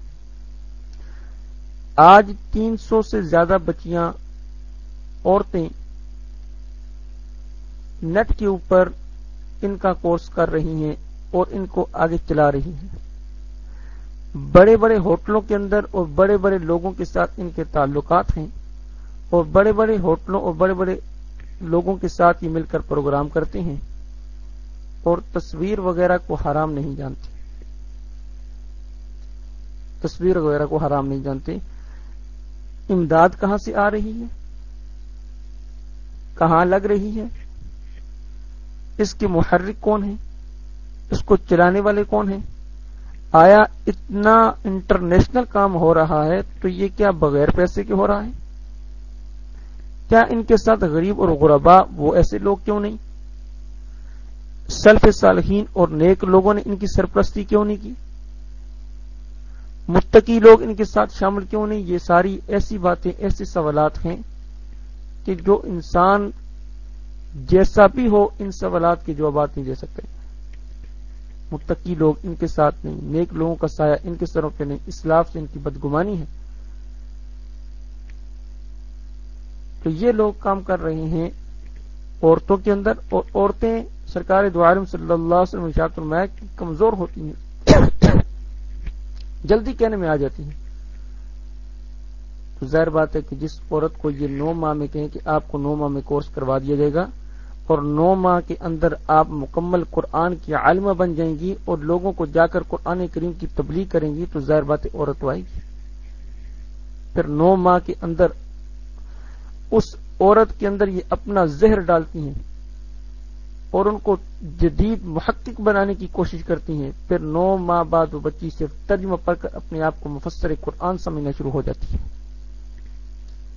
آج تین سو سے زیادہ بچیاں، عورتیں نیٹ کے اوپر ان کا کورس کر رہی ہیں اور ان کو آگے چلا رہی ہیں۔ بڑے بڑے ہوٹلوں کے اندر اور بڑے بڑے لوگوں کے ساتھ ان کے تعلقات ہیں اور بڑے بڑے ہوٹلوں اور بڑے بڑے لوگوں کے ساتھ یہ مل کر پروگرام کرتے ہیں اور تصویر وغیرہ کو حرام نہیں جانتے۔ تصویر وغیرہ کو حرام نہیں جانتے۔ امداد کہاں سے آ رہی ہے؟ کہاں لگ رہی ہے؟ اس کے محرک کون ہیں؟ اس کو چلانے والے کون ہیں؟ آیا اتنا انٹرنیشنل کام ہو رہا ہے تو یہ کیا بغیر پیسے کے ہو رہا ہے؟ کیا ان کے ساتھ غریب اور غربا وہ ایسے لوگ کیوں نہیں؟ سلف صالحین اور نیک لوگوں نے ان کی سرپرستی کیوں نہیں کی؟ متقی لوگ ان کے ساتھ شامل کیوں نہیں؟ یہ ساری ایسی باتیں، ایسے سوالات ہیں کہ جو انسان جیسا بھی ہو، ان سوالات کے جوابات نہیں دے سکتے۔ متقی لوگ ان کے ساتھ نہیں، نیک لوگوں کا سایہ ان کے سروں پہ نہیں، اسلاف سے ان کی بدگمانی ہے۔ تو یہ لوگ کام کر رہے ہیں عورتوں کے اندر اور عورتیں سرکار دوارم صلی اللہ علیہ وسلم کی کمزور ہوتی ہیں۔ جلدی کہنے میں آ جاتی ہیں۔ تو ظاہر بات ہے کہ جس عورت کو یہ نو ماہ میں کہیں کہ آپ کو نو ماہ میں کورس کروا دیا جائے گا اور نو ماہ کے اندر آپ مکمل قرآن کی عالمہ بن جائیں گی اور لوگوں کو جا کر قرآن کریم کی تبلیغ کریں گی تو ظاہر بات عورت آئے گی۔ پھر نو ماہ کے اندر اس عورت کے اندر یہ اپنا زہر ڈالتی ہیں اور ان کو جدید محقق بنانے کی کوشش کرتی ہیں، پھر نو ماہ بعد وہ بچی صرف ترجمہ پڑھ کر اپنے آپ کو مفسر قرآن سمجھنا شروع ہو جاتی ہے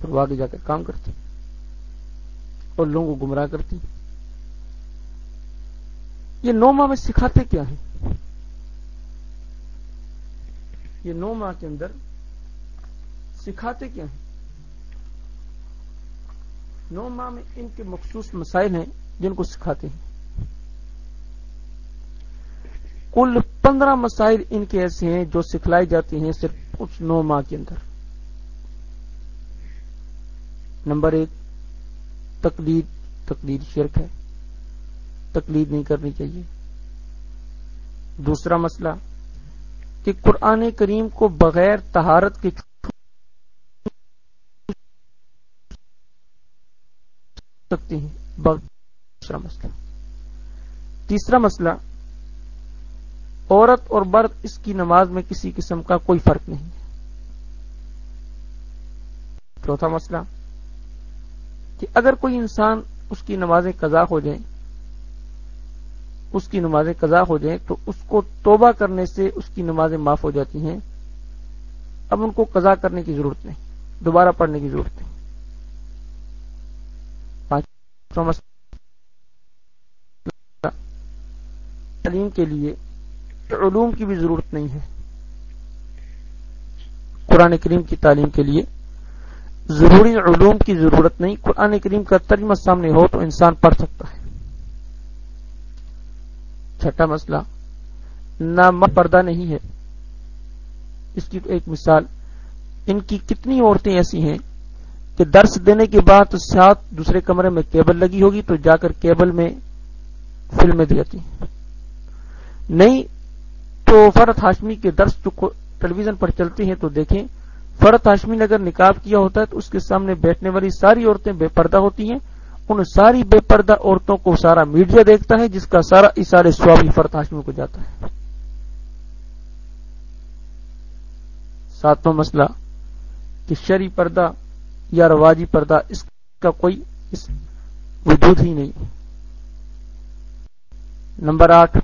پھر وہ آگے جا کر کام کرتی اور لوگوں کو گمراہ کرتی یہ نو ماہ میں سکھاتے کیا ہیں؟ یہ نو ماہ کے اندر سکھاتے کیا ہیں؟ نو ماہ میں ان کے مخصوص مسائل ہیں جن کو سکھاتے ہیں۔ کل پندرہ مسائل ان کے ایسے ہیں جو سکھلائے جاتے ہیں صرف اس نو ماہ کے اندر۔ نمبر ایک، تقلید تقلید شرک ہے۔ تقلید نہیں کرنی چاہیے۔ دوسرا مسئلہ، کہ قرآن کریم کو بغیر تہارت کے سکتے ہیں۔ دوسرا مسئلہ۔ تیسرا مسئلہ، عورت اور برد اس کی نماز میں کسی قسم کا کوئی فرق نہیں ہے۔ چوتھا مسئلہ، کہ اگر کوئی انسان اس کی نمازیں قضا ہو جائیں اس کی نمازیں قضا ہو جائیں تو اس کو توبہ کرنے سے اس کی نمازیں معاف ہو جاتی ہیں۔ اب ان کو قضا کرنے کی ضرورت نہیں، دوبارہ پڑھنے کی ضرورت نہیں۔ تعلیم کے لیے علوم کی بھی ضرورت نہیں ہے۔ قرآن کریم کی تعلیم کے لیے ضروری علوم کی ضرورت نہیں۔ قرآن کریم کا ترجمہ سامنے ہو تو انسان پڑھ سکتا ہے۔ چھٹا مسئلہ نہ پردہ نہیں ہے۔ اس کی ایک مثال، ان کی کتنی عورتیں ایسی ہیں کہ درس دینے کے بعد ساتھ دوسرے کمرے میں کیبل لگی ہوگی تو جا کر کیبل میں فلمیں دیتی نہیں تو فرت ہاشمی کے درس جو ٹیلی ویژن پر چلتے ہیں تو دیکھیں۔ فرت ہاشمی نے اگر نکاب کیا ہوتا ہے تو اس کے سامنے بیٹھنے والی ساری عورتیں بے پردہ ہوتی ہیں۔ ان ساری بے پردہ عورتوں کو سارا میڈیا دیکھتا ہے جس کا سارا اشارے سوابی فرت ہاشمی کو جاتا ہے۔ ساتواں مسئلہ کہ شری پردہ یا رواجی پردہ، اس کا کوئی اس وجود ہی نہیں۔ نمبر آٹھ،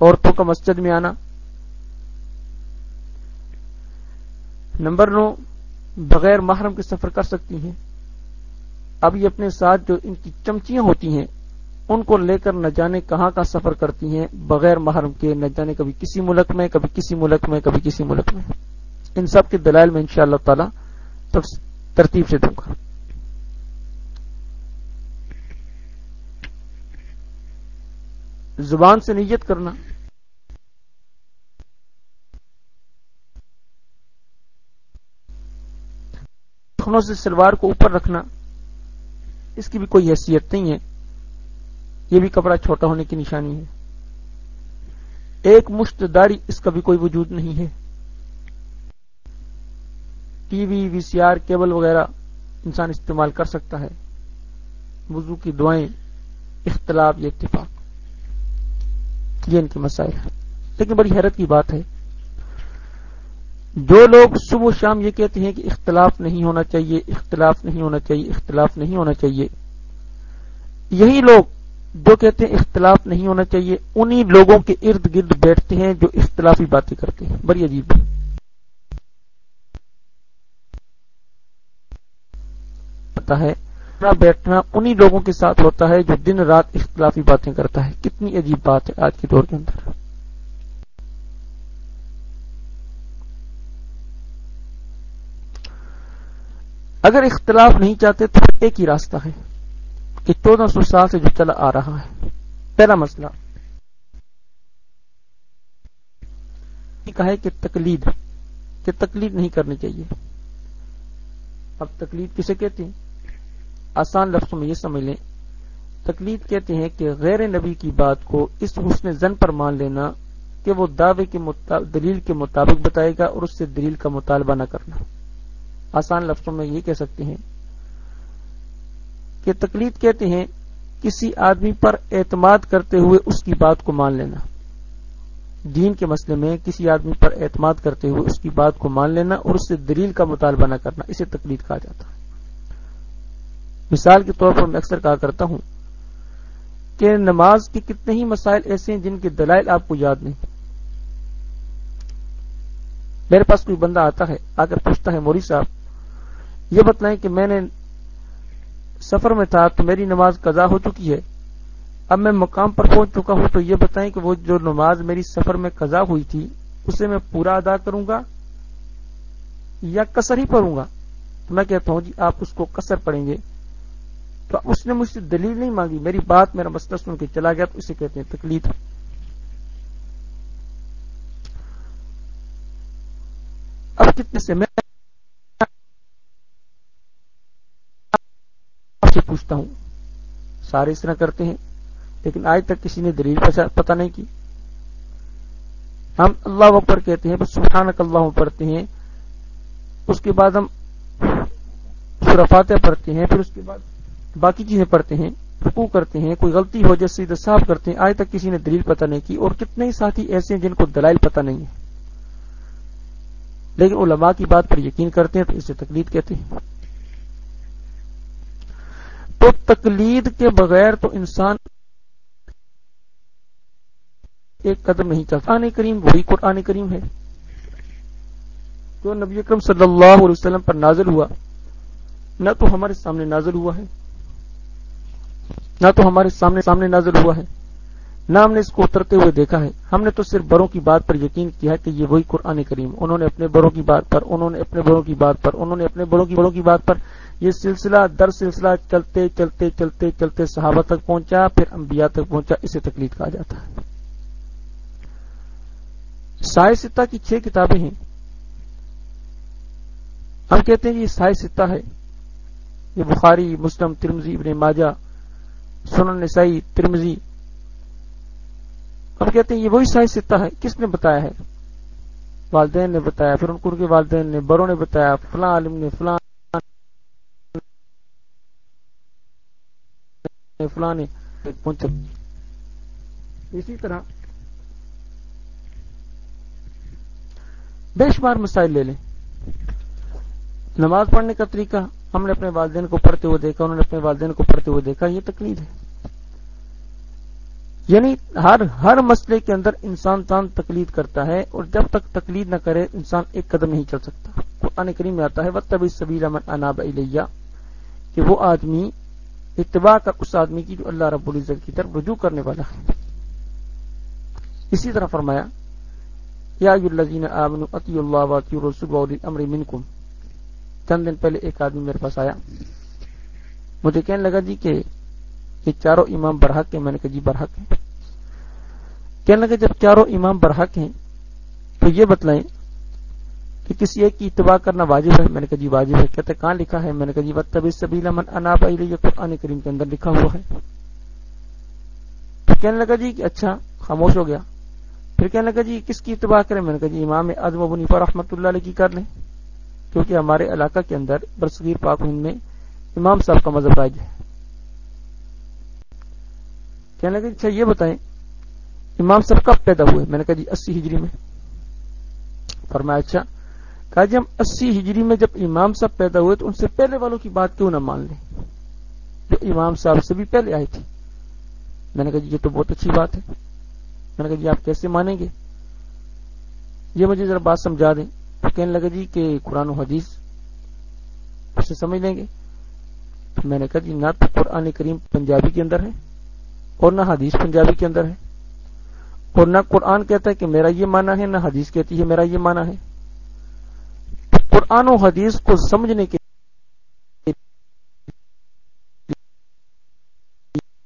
عورتوں کا مسجد میں آنا۔ نمبر نو، بغیر محرم کے سفر کر سکتی ہیں۔ اب یہ اپنے ساتھ جو ان کی چمچیاں ہوتی ہیں، ان کو لے کر نہ جانے کہاں کا سفر کرتی ہیں، بغیر محرم کے نہ جانے کبھی کسی ملک میں، کبھی کسی ملک میں، کبھی کسی ملک میں۔ ان سب کے دلائل میں انشاءاللہ تعالی ترتیب سے دوں گا۔ زبان سے نیت کرنا۔ سے سلوار کو اوپر رکھنا۔ اس کی بھی کوئی حیثیت نہیں ہے۔ یہ بھی کپڑا چھوٹا ہونے کی نشانی ہے۔ ایک مشت داری اس کا بھی کوئی وجود نہیں ہے۔ T V V C R, cable وغیرہ انسان استعمال کر سکتا ہے۔ وضو کی دعائیں، اختلاف یا اتفاق۔ یہ ان کے مسائل ہیں۔ لیکن بڑی حیرت کی بات ہے۔ جو لوگ صبح و شام یہ کہتے ہیں کہ اختلاف نہیں ہونا چاہیے، اختلاف نہیں ہونا چاہیے، اختلاف نہیں ہونا چاہیے، یہی لوگ جو کہتے ہیں اختلاف نہیں ہونا چاہیے، انہی لوگوں کے ارد گرد بیٹھتے ہیں جو اختلافی باتیں کرتے ہیں۔ بڑی عجیب پتا ہے بیٹھنا انہی لوگوں کے ساتھ ہوتا ہے جو دن رات اختلافی باتیں کرتا ہے۔ کتنی عجیب بات ہے آج کے دور کے اندر۔ اگر اختلاف نہیں چاہتے تو ایک ہی راستہ ہے کہ چودہ سو سال سے جو چلا آ رہا ہے۔ پہلا مسئلہ۔ کہا ہے کہ تقلید کہ تقلید نہیں کرنی چاہیے۔ اب تقلید کسے کہتے ہیں؟ آسان لفظوں میں یہ سمجھ لیں۔ تقلید کہتے ہیں کہ غیر نبی کی بات کو اس حسن زن پر مان لینا کہ وہ دعوے کے دلیل کے مطابق بتائے گا اور اس سے دلیل کا مطالبہ نہ کرنا۔ آسان لفظوں میں یہ کہہ سکتے ہیں کہ تقلید کہتے ہیں کسی آدمی پر اعتماد کرتے ہوئے اس کی بات کو مان لینا۔ دین کے مسئلے میں کسی آدمی پر اعتماد کرتے ہوئے اس کی بات کو مان لینا اور اس سے دلیل کا مطالبہ نہ کرنا، اسے تقلید کہا جاتا۔ ہے مثال کے طور پر میں اکثر کہا کرتا ہوں کہ نماز کے کتنے ہی مسائل ایسے ہیں جن کے دلائل آپ کو یاد نہیں میرے پاس کوئی بندہ آتا ہے، آ کر پوچھتا ہے موری صاحب، یہ بتلائیں کہ میں نے سفر میں تھا تو میری نماز قضا ہو چکی ہے، اب میں مقام پر پہنچ چکا ہوں تو یہ بتائیں کہ وہ جو نماز میری سفر میں قضا ہوئی تھی، اسے میں پورا ادا کروں گا یا کسر ہی پڑھوں گا؟ تو میں کہتا ہوں جی آپ اس کو کسر پڑھیں گے۔ تو اس نے مجھ سے دلیل نہیں مانگی، میری بات میرا مسئلہ سن کے چلا گیا تو اسے کہتے ہیں تکلیف۔ اب کتنے سے میں سے پوچھتا ہوں۔ سارے اس طرح کرتے ہیں، لیکن آج تک کسی نے دلیل پتہ نہیں کی۔ ہم اللہ اکبر کہتے ہیں، بس سبحانک اللہ پڑھتے ہیں۔ اس کے بعد ہم سرفات پڑھتے ہیں، پھر اس کے بعد باقی چیزیں پڑھتے ہیں رکو کرتے ہیں، کوئی غلطی ہو جیسے صاف کرتے ہیں، آج تک کسی نے دلیل پتہ نہیں کی اور کتنے ہی ساتھی ایسے ہیں جن کو دلائل پتہ نہیں ہے۔ لیکن علماء کی بات پر یقین کرتے ہیں، تو اسے تقلید کہتے ہیں۔ تو تقلید کے بغیر تو انسان ایک قدم نہیں چلتا قرآن کریم وہی قرآن کریم ہے جو نبی اکرم صلی اللہ علیہ وسلم پر نازل ہوا۔ نہ تو ہمارے سامنے نازل ہوا ہے۔ نہ تو ہمارے سامنے سامنے نازل ہوا ہے، نہ ہم نے اس کو اترتے ہوئے دیکھا ہے۔ ہم نے تو صرف بڑوں کی بات پر یقین کیا ہے کہ یہ وہی قرآن کریم۔ انہوں نے اپنے بڑوں کی بات پر، انہوں نے اپنے بڑوں کی بات پر، انہوں نے اپنے بڑوں کی بڑوں کی بات پر یہ سلسلہ در سلسلہ چلتے چلتے چلتے چلتے صحابہ تک پہنچا، پھر انبیاء تک پہنچا، اسے تکلیف کہا جاتا ہے۔ سائے ستا کی چھ کتابیں ہیں۔ ہم کہتے ہیں یہ سائے ستا ہے۔ یہ بخاری، مسلم ترمزی ابن ماجہ سنن نسائی ترمزی ہم کہتے ہیں یہ وہی سائز ستا ہے، کس نے بتایا ہے؟ والدین نے بتایا، پھر ان کو ان کے والدین نے، بڑوں نے بتایا، فلاں عالم نے، فلاں فلاں نے اسی طرح، بے شمار مسائل لے لیں۔ نماز پڑھنے کا طریقہ ہم نے اپنے والدین کو پڑھتے ہوئے دیکھا، انہوں نے اپنے والدین کو پڑھتے ہوئے دیکھا، یہ تکلیف ہے۔ یعنی ہر ہر مسئلے کے اندر انسان تان تقلید کرتا ہے اور جب تک تقلید نہ کرے، انسان ایک قدم نہیں چل سکتا۔ قرآن کریم میں آتا ہے وہ تبھی سبیل امن اناب علیہ کہ وہ آدمی اتباع کر اس آدمی کی جو اللہ رب العزت کی طرف رجوع کرنے والا ہے۔ اسی طرح فرمایا، یا الذین آمنوا اطیعوا اللہ واطیعوا الرسول واولی الامر منکم۔ چند دن پہلے ایک آدمی میرے پاس آیا۔ مجھے کہنے لگا جی کہ یہ چاروں امام برحق ہیں۔ میں نے کہا جی برحق ہیں۔ کہنے لگا جب چاروں امام برحق ہیں تو یہ بتلائیں کہ کسی ایک کی اتباع کرنا واجب ہے۔ میں نے کہا جی واجب ہے۔ کہتے کہاں لکھا ہے؟ میں نے کہا جی وطب سبیلا من اناب یہ قرآن کریم کے اندر لکھا ہوا ہے۔ پھر کہنے لگا جی کہ اچھا خاموش ہو گیا۔ پھر کہنے لگا جی کس کی اتباع کریں؟ میں نے کہا جی امام ادم ابو نیفا رحمۃ اللہ علیہ کی کر لیں۔ کیونکہ ہمارے علاقہ کے اندر برصغیر پاک ہند میں امام صاحب کا مذہب رائج ہے۔ کہنے لگے اچھا یہ بتائیں، امام صاحب کب پیدا ہوئے؟ میں نے کہا جی اسی ہجری میں۔ فرمایا اچھا کہا جی ہم اسی ہجری میں جب امام صاحب پیدا ہوئے تو ان سے پہلے والوں کی بات کیوں نہ مان لیں؟ جو امام صاحب سے بھی پہلے آئی تھی میں نے کہا جی یہ تو بہت اچھی بات ہے۔ میں نے کہا جی آپ کیسے مانیں گے؟ یہ مجھے ذرا بات سمجھا دیں۔ تو کہنے لگا جی کہ قرآن و حدیث اسے سمجھ لیں گے۔ تو میں نے کہا جی نہ تو قرآن کریم پنجابی کے اندر ہے اور نہ حدیث پنجابی کے اندر ہے۔ اور نہ قرآن کہتا ہے کہ میرا یہ مانا ہے، نہ حدیث کہتی ہے میرا یہ مانا ہے۔ قرآن و حدیث کو سمجھنے کے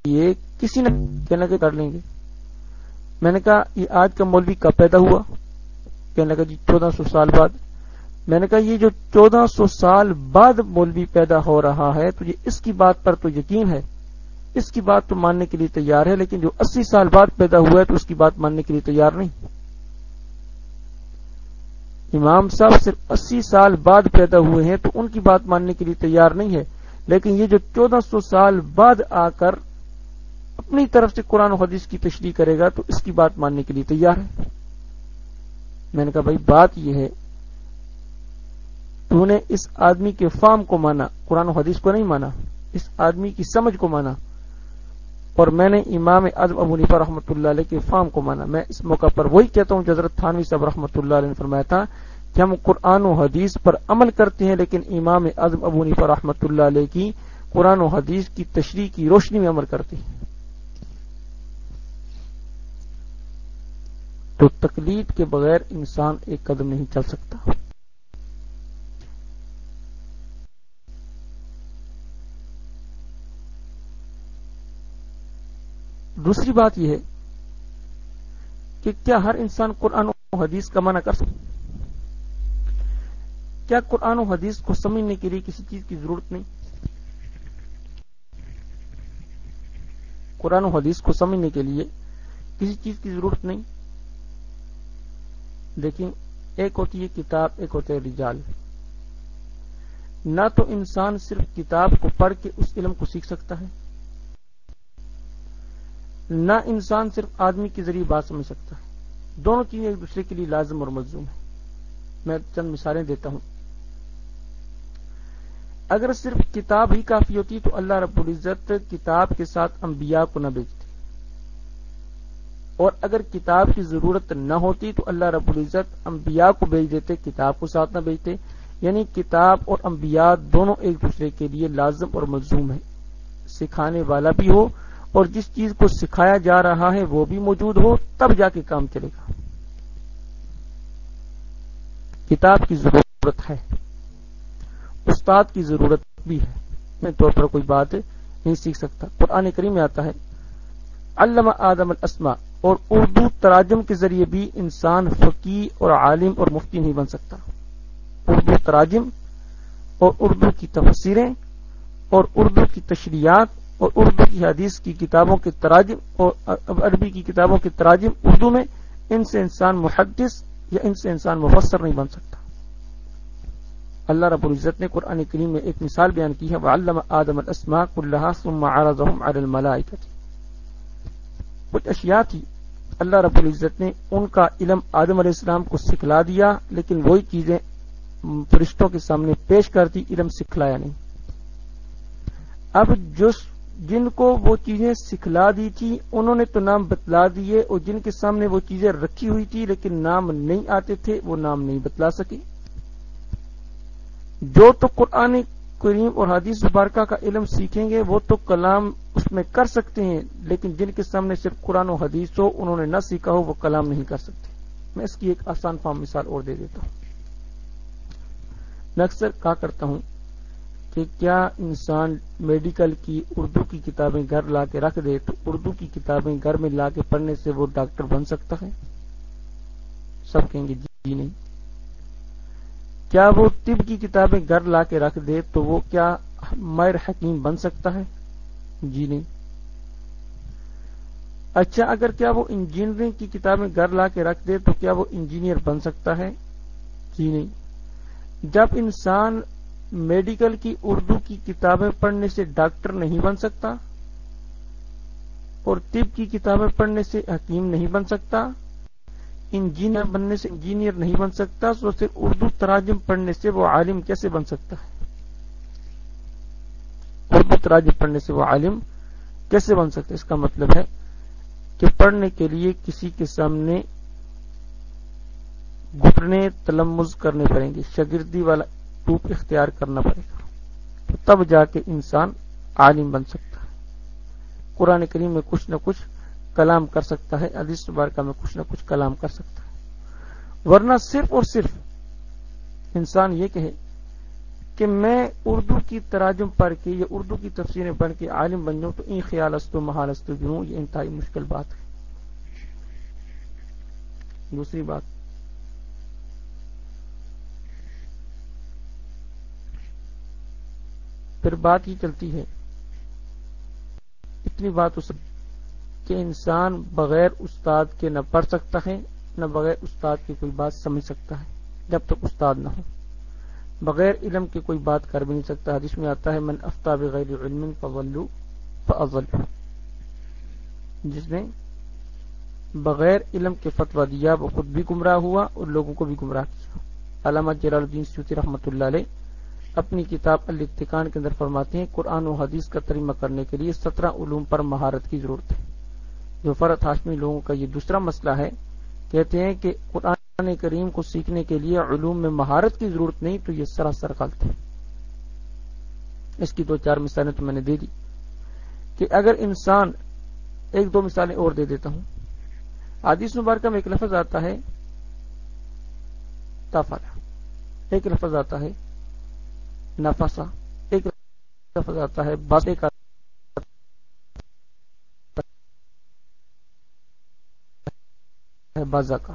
لیے کسی نے کہنا کہ کر لیں گے۔ میں نے کہا، یہ آج کا مولوی کب پیدا ہوا؟ کہنے لگا جی چودہ سو سال بعد۔ میں نے کہا یہ جو چودہ سو سال بعد مولوی پیدا ہو رہا ہے، تو یہ اس کی بات پر تو یقین ہے۔ اس کی بات تو ماننے کے لیے تیار ہے، لیکن جو اسی سال بعد پیدا ہوا ہے، تو اس کی بات ماننے کے لیے تیار نہیں۔ امام صاحب صرف اسی سال بعد پیدا ہوئے ہیں، تو ان کی بات ماننے کے لیے تیار نہیں ہے۔ لیکن یہ جو چودہ سو سال بعد آ کر اپنی طرف سے قرآن و حدیث کی تشریح کرے گا، تو اس کی بات ماننے کے لیے تیار ہے۔ میں نے کہا بھائی بات یہ ہے، تو نے اس آدمی کے فام کو مانا، قرآن و حدیث کو نہیں مانا، اس آدمی کی سمجھ کو مانا، اور میں نے امام ادب ابو نیفا رحمۃ اللہ علیہ کے فام کو مانا۔ میں اس موقع پر وہی کہتا ہوں حضرت تھانوی صاحب رحمۃ اللہ علیہ نے فرمایا تھا کہ ہم قرآن و حدیث پر عمل کرتے ہیں، لیکن امام ادب ابو نیفا رحمۃ اللہ علیہ کی قرآن و حدیث کی تشریح کی روشنی میں عمل کرتے ہیں۔ تو تقلید کے بغیر انسان ایک قدم نہیں چل سکتا۔ دوسری بات یہ ہے کہ کیا ہر انسان قرآن و حدیث کا منع کر سکتا کیا قرآن و حدیث کو سمجھنے کے لیے کسی چیز کی ضرورت نہیں؟ قرآن و حدیث کو سمجھنے کے لیے کسی چیز کی ضرورت نہیں؟ دیکھیں ایک ہوتی ہے کتاب، ایک ہوتا ہے رجال۔ نہ تو انسان صرف کتاب کو پڑھ کے اس علم کو سیکھ سکتا ہے، نہ انسان صرف آدمی کے ذریعے بات سمجھ سکتا ہے۔ دونوں چیزیں ایک دوسرے کے لیے لازم اور ملزوم ہیں۔ میں چند مثالیں دیتا ہوں۔ اگر صرف کتاب ہی کافی ہوتی تو اللہ رب العزت کتاب کے ساتھ انبیاء کو نہ بیچتے اور اگر کتاب کی ضرورت نہ ہوتی تو اللہ رب العزت انبیاء کو بھیج دیتے، کتاب کو ساتھ نہ بھیجتے۔ یعنی کتاب اور انبیاء دونوں ایک دوسرے کے لیے لازم اور ملزوم ہے سکھانے والا بھی ہو اور جس چیز کو سکھایا جا رہا ہے وہ بھی موجود ہو، تب جا کے کام چلے گا۔ کتاب کی ضرورت ہے۔ استاد کی ضرورت بھی ہے۔ میں طور پر کوئی بات نہیں سیکھ سکتا۔ قرآن کریم میں آتا ہے علامہ آدم الاسما اور اردو تراجم کے ذریعے بھی انسان فقی اور عالم اور مفتی نہیں بن سکتا۔ اردو تراجم اور اردو کی تفسیریں اور اردو کی تشریحات اور اردو کی حدیث کی کتابوں کے تراجم اور عربی کی کتابوں کے تراجم اردو میں ان سے انسان محدث یا ان سے انسان مفسر نہیں بن سکتا۔ اللہ رب العزت نے قرآن کریم میں ایک مثال بیان کی ہے وہ علامہ آدم السما اللہ کچھ اشیاء تھی اللہ رب العزت نے ان کا علم آدم علیہ السلام کو سکھلا دیا، لیکن وہی چیزیں فرشتوں کے سامنے پیش کر دی علم سکھلایا نہیں۔ اب جو جن کو وہ چیزیں سکھلا دی تھی، انہوں نے تو نام بتلا دیے، اور جن کے سامنے وہ چیزیں رکھی ہوئی تھی، لیکن نام نہیں آتے تھے، وہ نام نہیں بتلا سکے۔ جو تو قرآن کریم اور حدیث مبارکہ کا علم سیکھیں گے، وہ تو کلام اس میں کر سکتے ہیں، لیکن جن کے سامنے صرف قرآن و حدیث ہو، انہوں نے نہ سیکھا ہو، وہ کلام نہیں کر سکتے۔ میں اس کی ایک آسان فام مثال اور دے دیتا ہوں۔ میں اکثر کہا کرتا ہوں کہ کیا انسان میڈیکل کی اردو کی کتابیں گھر لا کے رکھ دے تو اردو کی کتابیں گھر میں لا کے پڑھنے سے وہ ڈاکٹر بن سکتا ہے؟ سب کہیں گے جی نہیں۔ کیا وہ طب کی کتابیں گھر لا کے رکھ دے تو وہ کیا میر حکیم بن سکتا ہے؟ جی نہیں۔ اچھا اگر کیا وہ انجینئرنگ کی کتابیں گھر لا کے رکھ دے تو کیا وہ انجینئر بن سکتا ہے؟ جی نہیں۔ جب انسان میڈیکل کی اردو کی کتابیں پڑھنے سے ڈاکٹر نہیں بن سکتا اور طب کی کتابیں پڑھنے سے حکیم نہیں بن سکتا انجینئر بننے سے انجینئر نہیں بن سکتا تو صرف اردو تراجم پڑھنے سے وہ عالم کیسے بن سکتا ہے؟ اردو تراجم پڑھنے سے وہ عالم کیسے بن سکتا ہے؟ اس کا مطلب ہے کہ پڑھنے کے لیے کسی کے سامنے گھٹنے تلمز کرنے پڑیں گے شگردی والا روپ اختیار کرنا پڑے گا۔ تو تب جا کے انسان عالم بن سکتا ہے۔ قرآن کریم میں کچھ نہ کچھ کلام کر سکتا ہے عدیث مبارکہ میں کچھ نہ کچھ کلام کر سکتا ہے۔ ورنہ صرف اور صرف انسان یہ کہے کہ میں اردو کی تراجم پڑھ کے یا اردو کی تفسیریں پڑھ کے عالم بن جاؤں تو ان خیال استو محال استو گروں یہ انتہائی مشکل بات ہے۔ دوسری بات۔ پھر بات یہ چلتی ہے، اتنی بات اس کہ انسان بغیر استاد کے نہ پڑھ سکتا ہے، نہ بغیر استاد کی کوئی بات سمجھ سکتا ہے، جب تک استاد نہ ہو۔ بغیر علم کے کوئی بات کر بھی نہیں سکتا۔ جس میں آتا ہے، من افتا بغیر علم فولو فضل جس نے بغیر علم کے فتویٰ دیا، وہ خود بھی گمراہ ہوا اور لوگوں کو بھی گمراہ کیا۔ علامہ جلال الدین سیوتی رحمۃ اللہ علیہ اپنی کتاب الاتقان کے اندر فرماتے ہیں، قرآن و حدیث کا ترجمہ کرنے کے لیے سترہ علوم پر مہارت کی ضرورت ہے۔ جو فرت ہاشمی لوگوں کا، یہ دوسرا مسئلہ ہے، کہتے ہیں کہ قرآن کریم کو سیکھنے کے لیے علوم میں مہارت کی ضرورت نہیں، تو یہ سراسر غلط ہے۔ اس کی دو چار مثالیں تو میں نے دے دی۔ کہ اگر انسان، ایک دو مثالیں اور دے دیتا ہوں۔ آدیش مبارکہ میں ایک لفظ آتا ہے تافالا ایک لفظ آتا ہے، نفسا۔ ایک لفظ آتا ہے باسے کا بازا کا،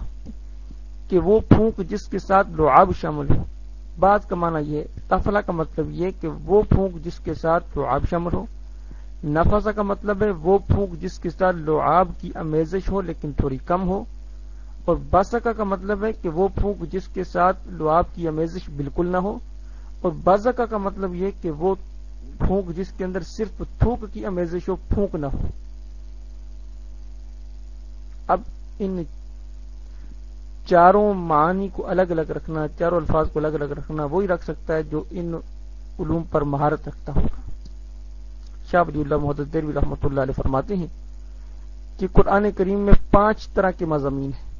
کہ وہ پھونک جس کے ساتھ لعاب شامل ہو۔ بعض کا معنی یہ، تفلا کا مطلب یہ کہ وہ پھونک جس کے ساتھ لعاب شامل ہو۔ نفسا کا مطلب ہے وہ پھونک جس کے ساتھ لعاب کی امیزش ہو لیکن تھوڑی کم ہو۔ اور باسکا کا مطلب ہے کہ وہ پھونک جس کے ساتھ لعاب کی امیزش بالکل نہ ہو۔ اور بازکا کا مطلب یہ کہ وہ پھونک جس کے اندر صرف تھوک کی امیزش ہو، پھونک نہ ہو۔ اب ان چاروں معنی کو الگ الگ رکھنا، چاروں الفاظ کو الگ الگ رکھنا، وہی رکھ سکتا ہے جو ان علوم پر مہارت رکھتا ہوگا۔ شاہ ولی اللہ محدود دیر رحمۃ اللہ علیہ فرماتے ہیں کہ قرآن کریم میں پانچ طرح کے مضامین ہیں۔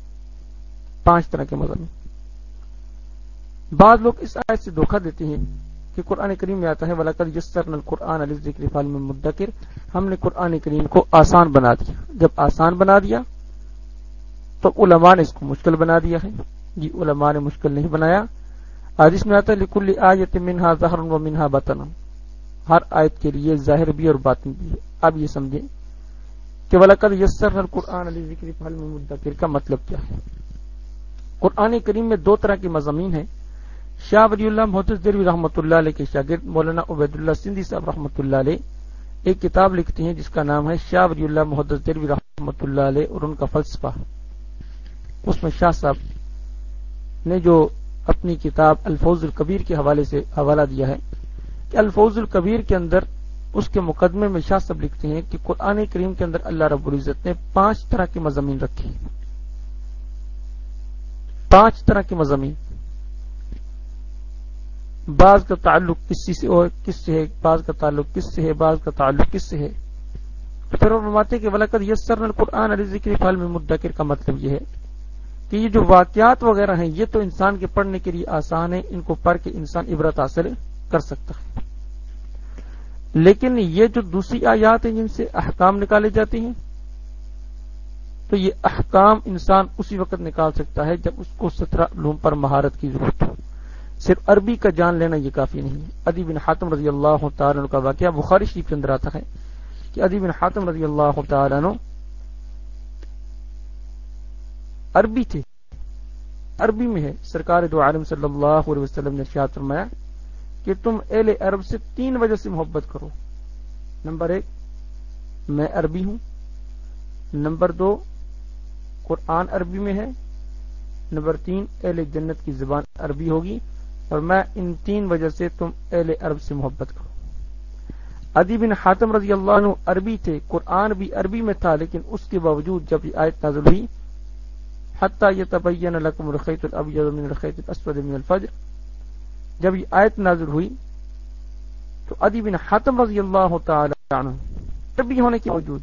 پانچ طرح کے مضامین۔ بعض لوگ اس آیت سے دھوکہ دیتے ہیں کہ قرآن کریم میں آتا ہے ولاقت یسر قرآن علی ذکر فال میں مدکر ہم نے قرآن کریم کو آسان بنا دیا۔ جب آسان بنا دیا تو علماء نے اس کو مشکل بنا دیا ہے۔ جی علماء نے مشکل نہیں بنایا۔ آج اس میں آتا ہے، لکل آیت منہا ظہر و منہا بطن۔ ہر آیت کے لیے ظاہر بھی اور باطن بھی ہے۔ اب یہ سمجھیں کہ ولاقت یسر قرآن علی ذکر فال مدکر کا مطلب کیا ہے؟ قرآن کریم میں دو طرح کی مضامین ہیں۔ شاہ ولی اللہ محدث دروی رحمۃ اللہ علیہ کے شاگرد، مولانا عبید اللہ سندھی صاحب رحمۃ اللہ علیہ ایک کتاب لکھتے ہیں جس کا نام ہے شاہ ولی اللہ محدث دروی رحمۃ اللہ علیہ اور ان کا فلسفہ۔ اس میں شاہ صاحب نے جو اپنی کتاب الفوز القبیر کے حوالے سے حوالہ دیا ہے کہ الفوز القبیر کے اندر اس کے مقدمے میں شاہ صاحب لکھتے ہیں کہ قرآن کریم کے اندر اللہ رب العزت نے پانچ طرح کے مضامین رکھے پانچ طرح کے مضامین۔ بعض کا تعلق کسی سے اور کس سے ہے؟ بعض کا تعلق کس سے ہے؟ بعض کا تعلق کس سے ہے؟ پھر وہ فرماتے کہ ولقد یسر القرآن علی ذکر فال میں مدکر کا مطلب یہ ہے کہ یہ جو واقعات وغیرہ ہیں، یہ تو انسان کے پڑھنے کے لیے آسان ہے ان کو پڑھ کے انسان عبرت حاصل کر سکتا ہے۔ لیکن یہ جو دوسری آیات ہیں، جن سے احکام نکالے جاتے ہیں، تو یہ احکام انسان اسی وقت نکال سکتا ہے جب اس کو سترہ علوم پر مہارت کی ضرورت ہو۔ صرف عربی کا جان لینا یہ کافی نہیں ہے۔ ادی بن حاتم رضی اللہ تعالیٰ کا واقعہ بخاری شریف کے اندر آتا ہے کہ ادی بن حاتم رضی اللہ تعالیٰ عربی تھے عربی میں ہے۔ سرکار دو عالم صلی اللہ علیہ وسلم نے شاہ فرمایا کہ تم اہل عرب سے تین وجہ سے محبت کرو۔ نمبر ایک، میں عربی ہوں۔ نمبر دو، قرآن عربی میں ہے۔ نمبر تین، اہل جنت کی زبان عربی ہوگی۔ اور میں ان تین وجہ سے تم اہل عرب سے محبت کرو۔ ادی بن حاتم رضی اللہ عنہ عربی تھے۔ قرآن بھی عربی میں تھا، لیکن اس کے باوجود جب یہ آیت نازل ہوئی حتیٰ یہ لکم من الاسود من الفجر. جب یہ آیت نازل ہوئی، تو ادی بن حاتم رضی اللہ تعالی عنہ عربی ہونے کے باوجود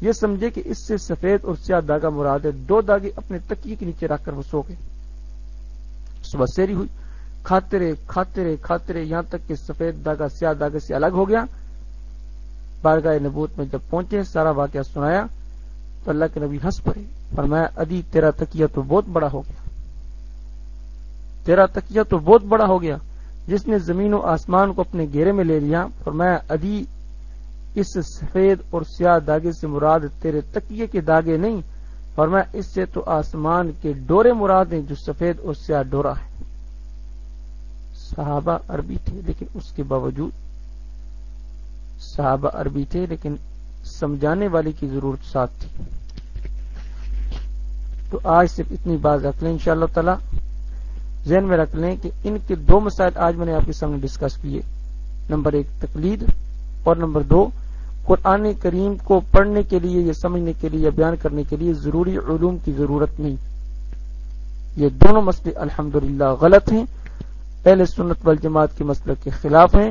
یہ سمجھے کہ اس سے سفید اور سیاہ داغا مراد ہے، دو داغے اپنے تکیے کے نیچے رکھ کر وہ سو گئے۔ صبح سیری ہوئی کھاتے رہے کھاتے رہے کھاتے رہے یہاں تک کہ سفید داغا، سیاہ داغے سے الگ ہو گیا۔ بارگاہ نبوت میں جب پہنچے، سارا واقعہ سنایا۔ تو اللہ کے نبی ہنس پڑے۔ فرمایا، ادی، تیرا تکیہ تو بہت بڑا ہو گیا۔ تیرا تکیہ تو بہت بڑا ہو گیا۔ جس نے زمین و آسمان کو اپنے گھیرے میں لے لیا، فرمایا، ادی، اس سفید اور سیاہ داغے سے مراد تیرے تکیے کے داغے نہیں۔ فرمایا، اس سے تو آسمان کے ڈورے مراد ہیں جو سفید اور سیاہ ڈورا ہے۔ صحابہ عربی تھے، لیکن اس کے باوجود صحابہ عربی تھے، لیکن سمجھانے والے کی ضرورت ساتھ تھی۔ تو آج صرف اتنی بات رکھ لیں انشاءاللہ تعالی۔ ذہن میں رکھ لیں کہ ان کے دو مسائل آج میں نے آپ کے سامنے ڈسکس کیے۔ نمبر ایک تقلید اور نمبر دو، قرآن کریم کو پڑھنے کے لیے یا سمجھنے کے لیے یا بیان کرنے کے لیے ضروری علوم کی ضرورت نہیں۔ یہ دونوں مسئلے الحمدللہ غلط ہیں۔ اہل سنت والجماعت کے مسئلے کے خلاف ہیں۔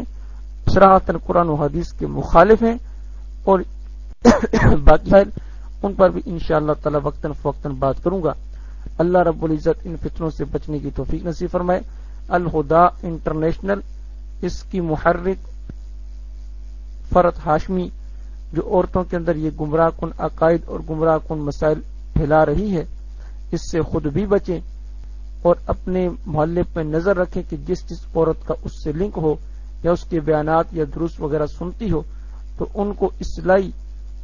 سراہتن قرآن و حدیث کے مخالف ہیں۔ اور باقی ان پر بھی انشاءاللہ تعالی وقتاً فوقتاً بات کروں گا۔ اللہ رب العزت ان فتنوں سے بچنے کی توفیق نصیب فرمائے۔ الہدا انٹرنیشنل، اس کی محرک فرت ہاشمی، جو عورتوں کے اندر یہ گمراہ کن عقائد اور گمراہ کن مسائل پھیلا رہی ہے، اس سے خود بھی بچیں اور اپنے محلے پہ نظر رکھیں کہ جس جس عورت کا اس سے لنک ہو یا اس کے بیانات یا درست وغیرہ سنتی ہو، تو ان کو اصلاحی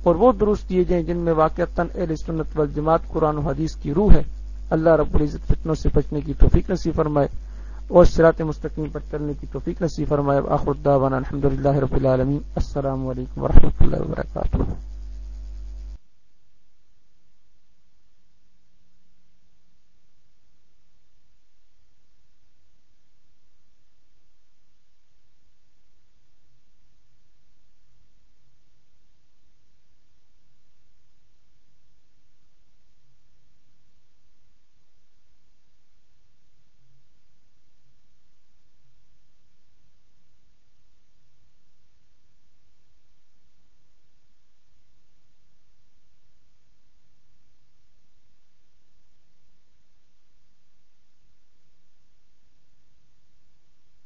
اور وہ درست کیے جائیں جن میں واقع تن اہل سنت والجماعت قرآن و حدیث کی روح ہے۔ اللہ رب العزت فتنوں سے بچنے کی توفیق نصیب فرمائے اور سرات مستقیم پر چلنے کی توفیق نصیب فرمائے۔ آخر الحمد الحمدللہ رب العالمین۔ السلام علیکم ورحمۃ اللہ وبرکاتہ۔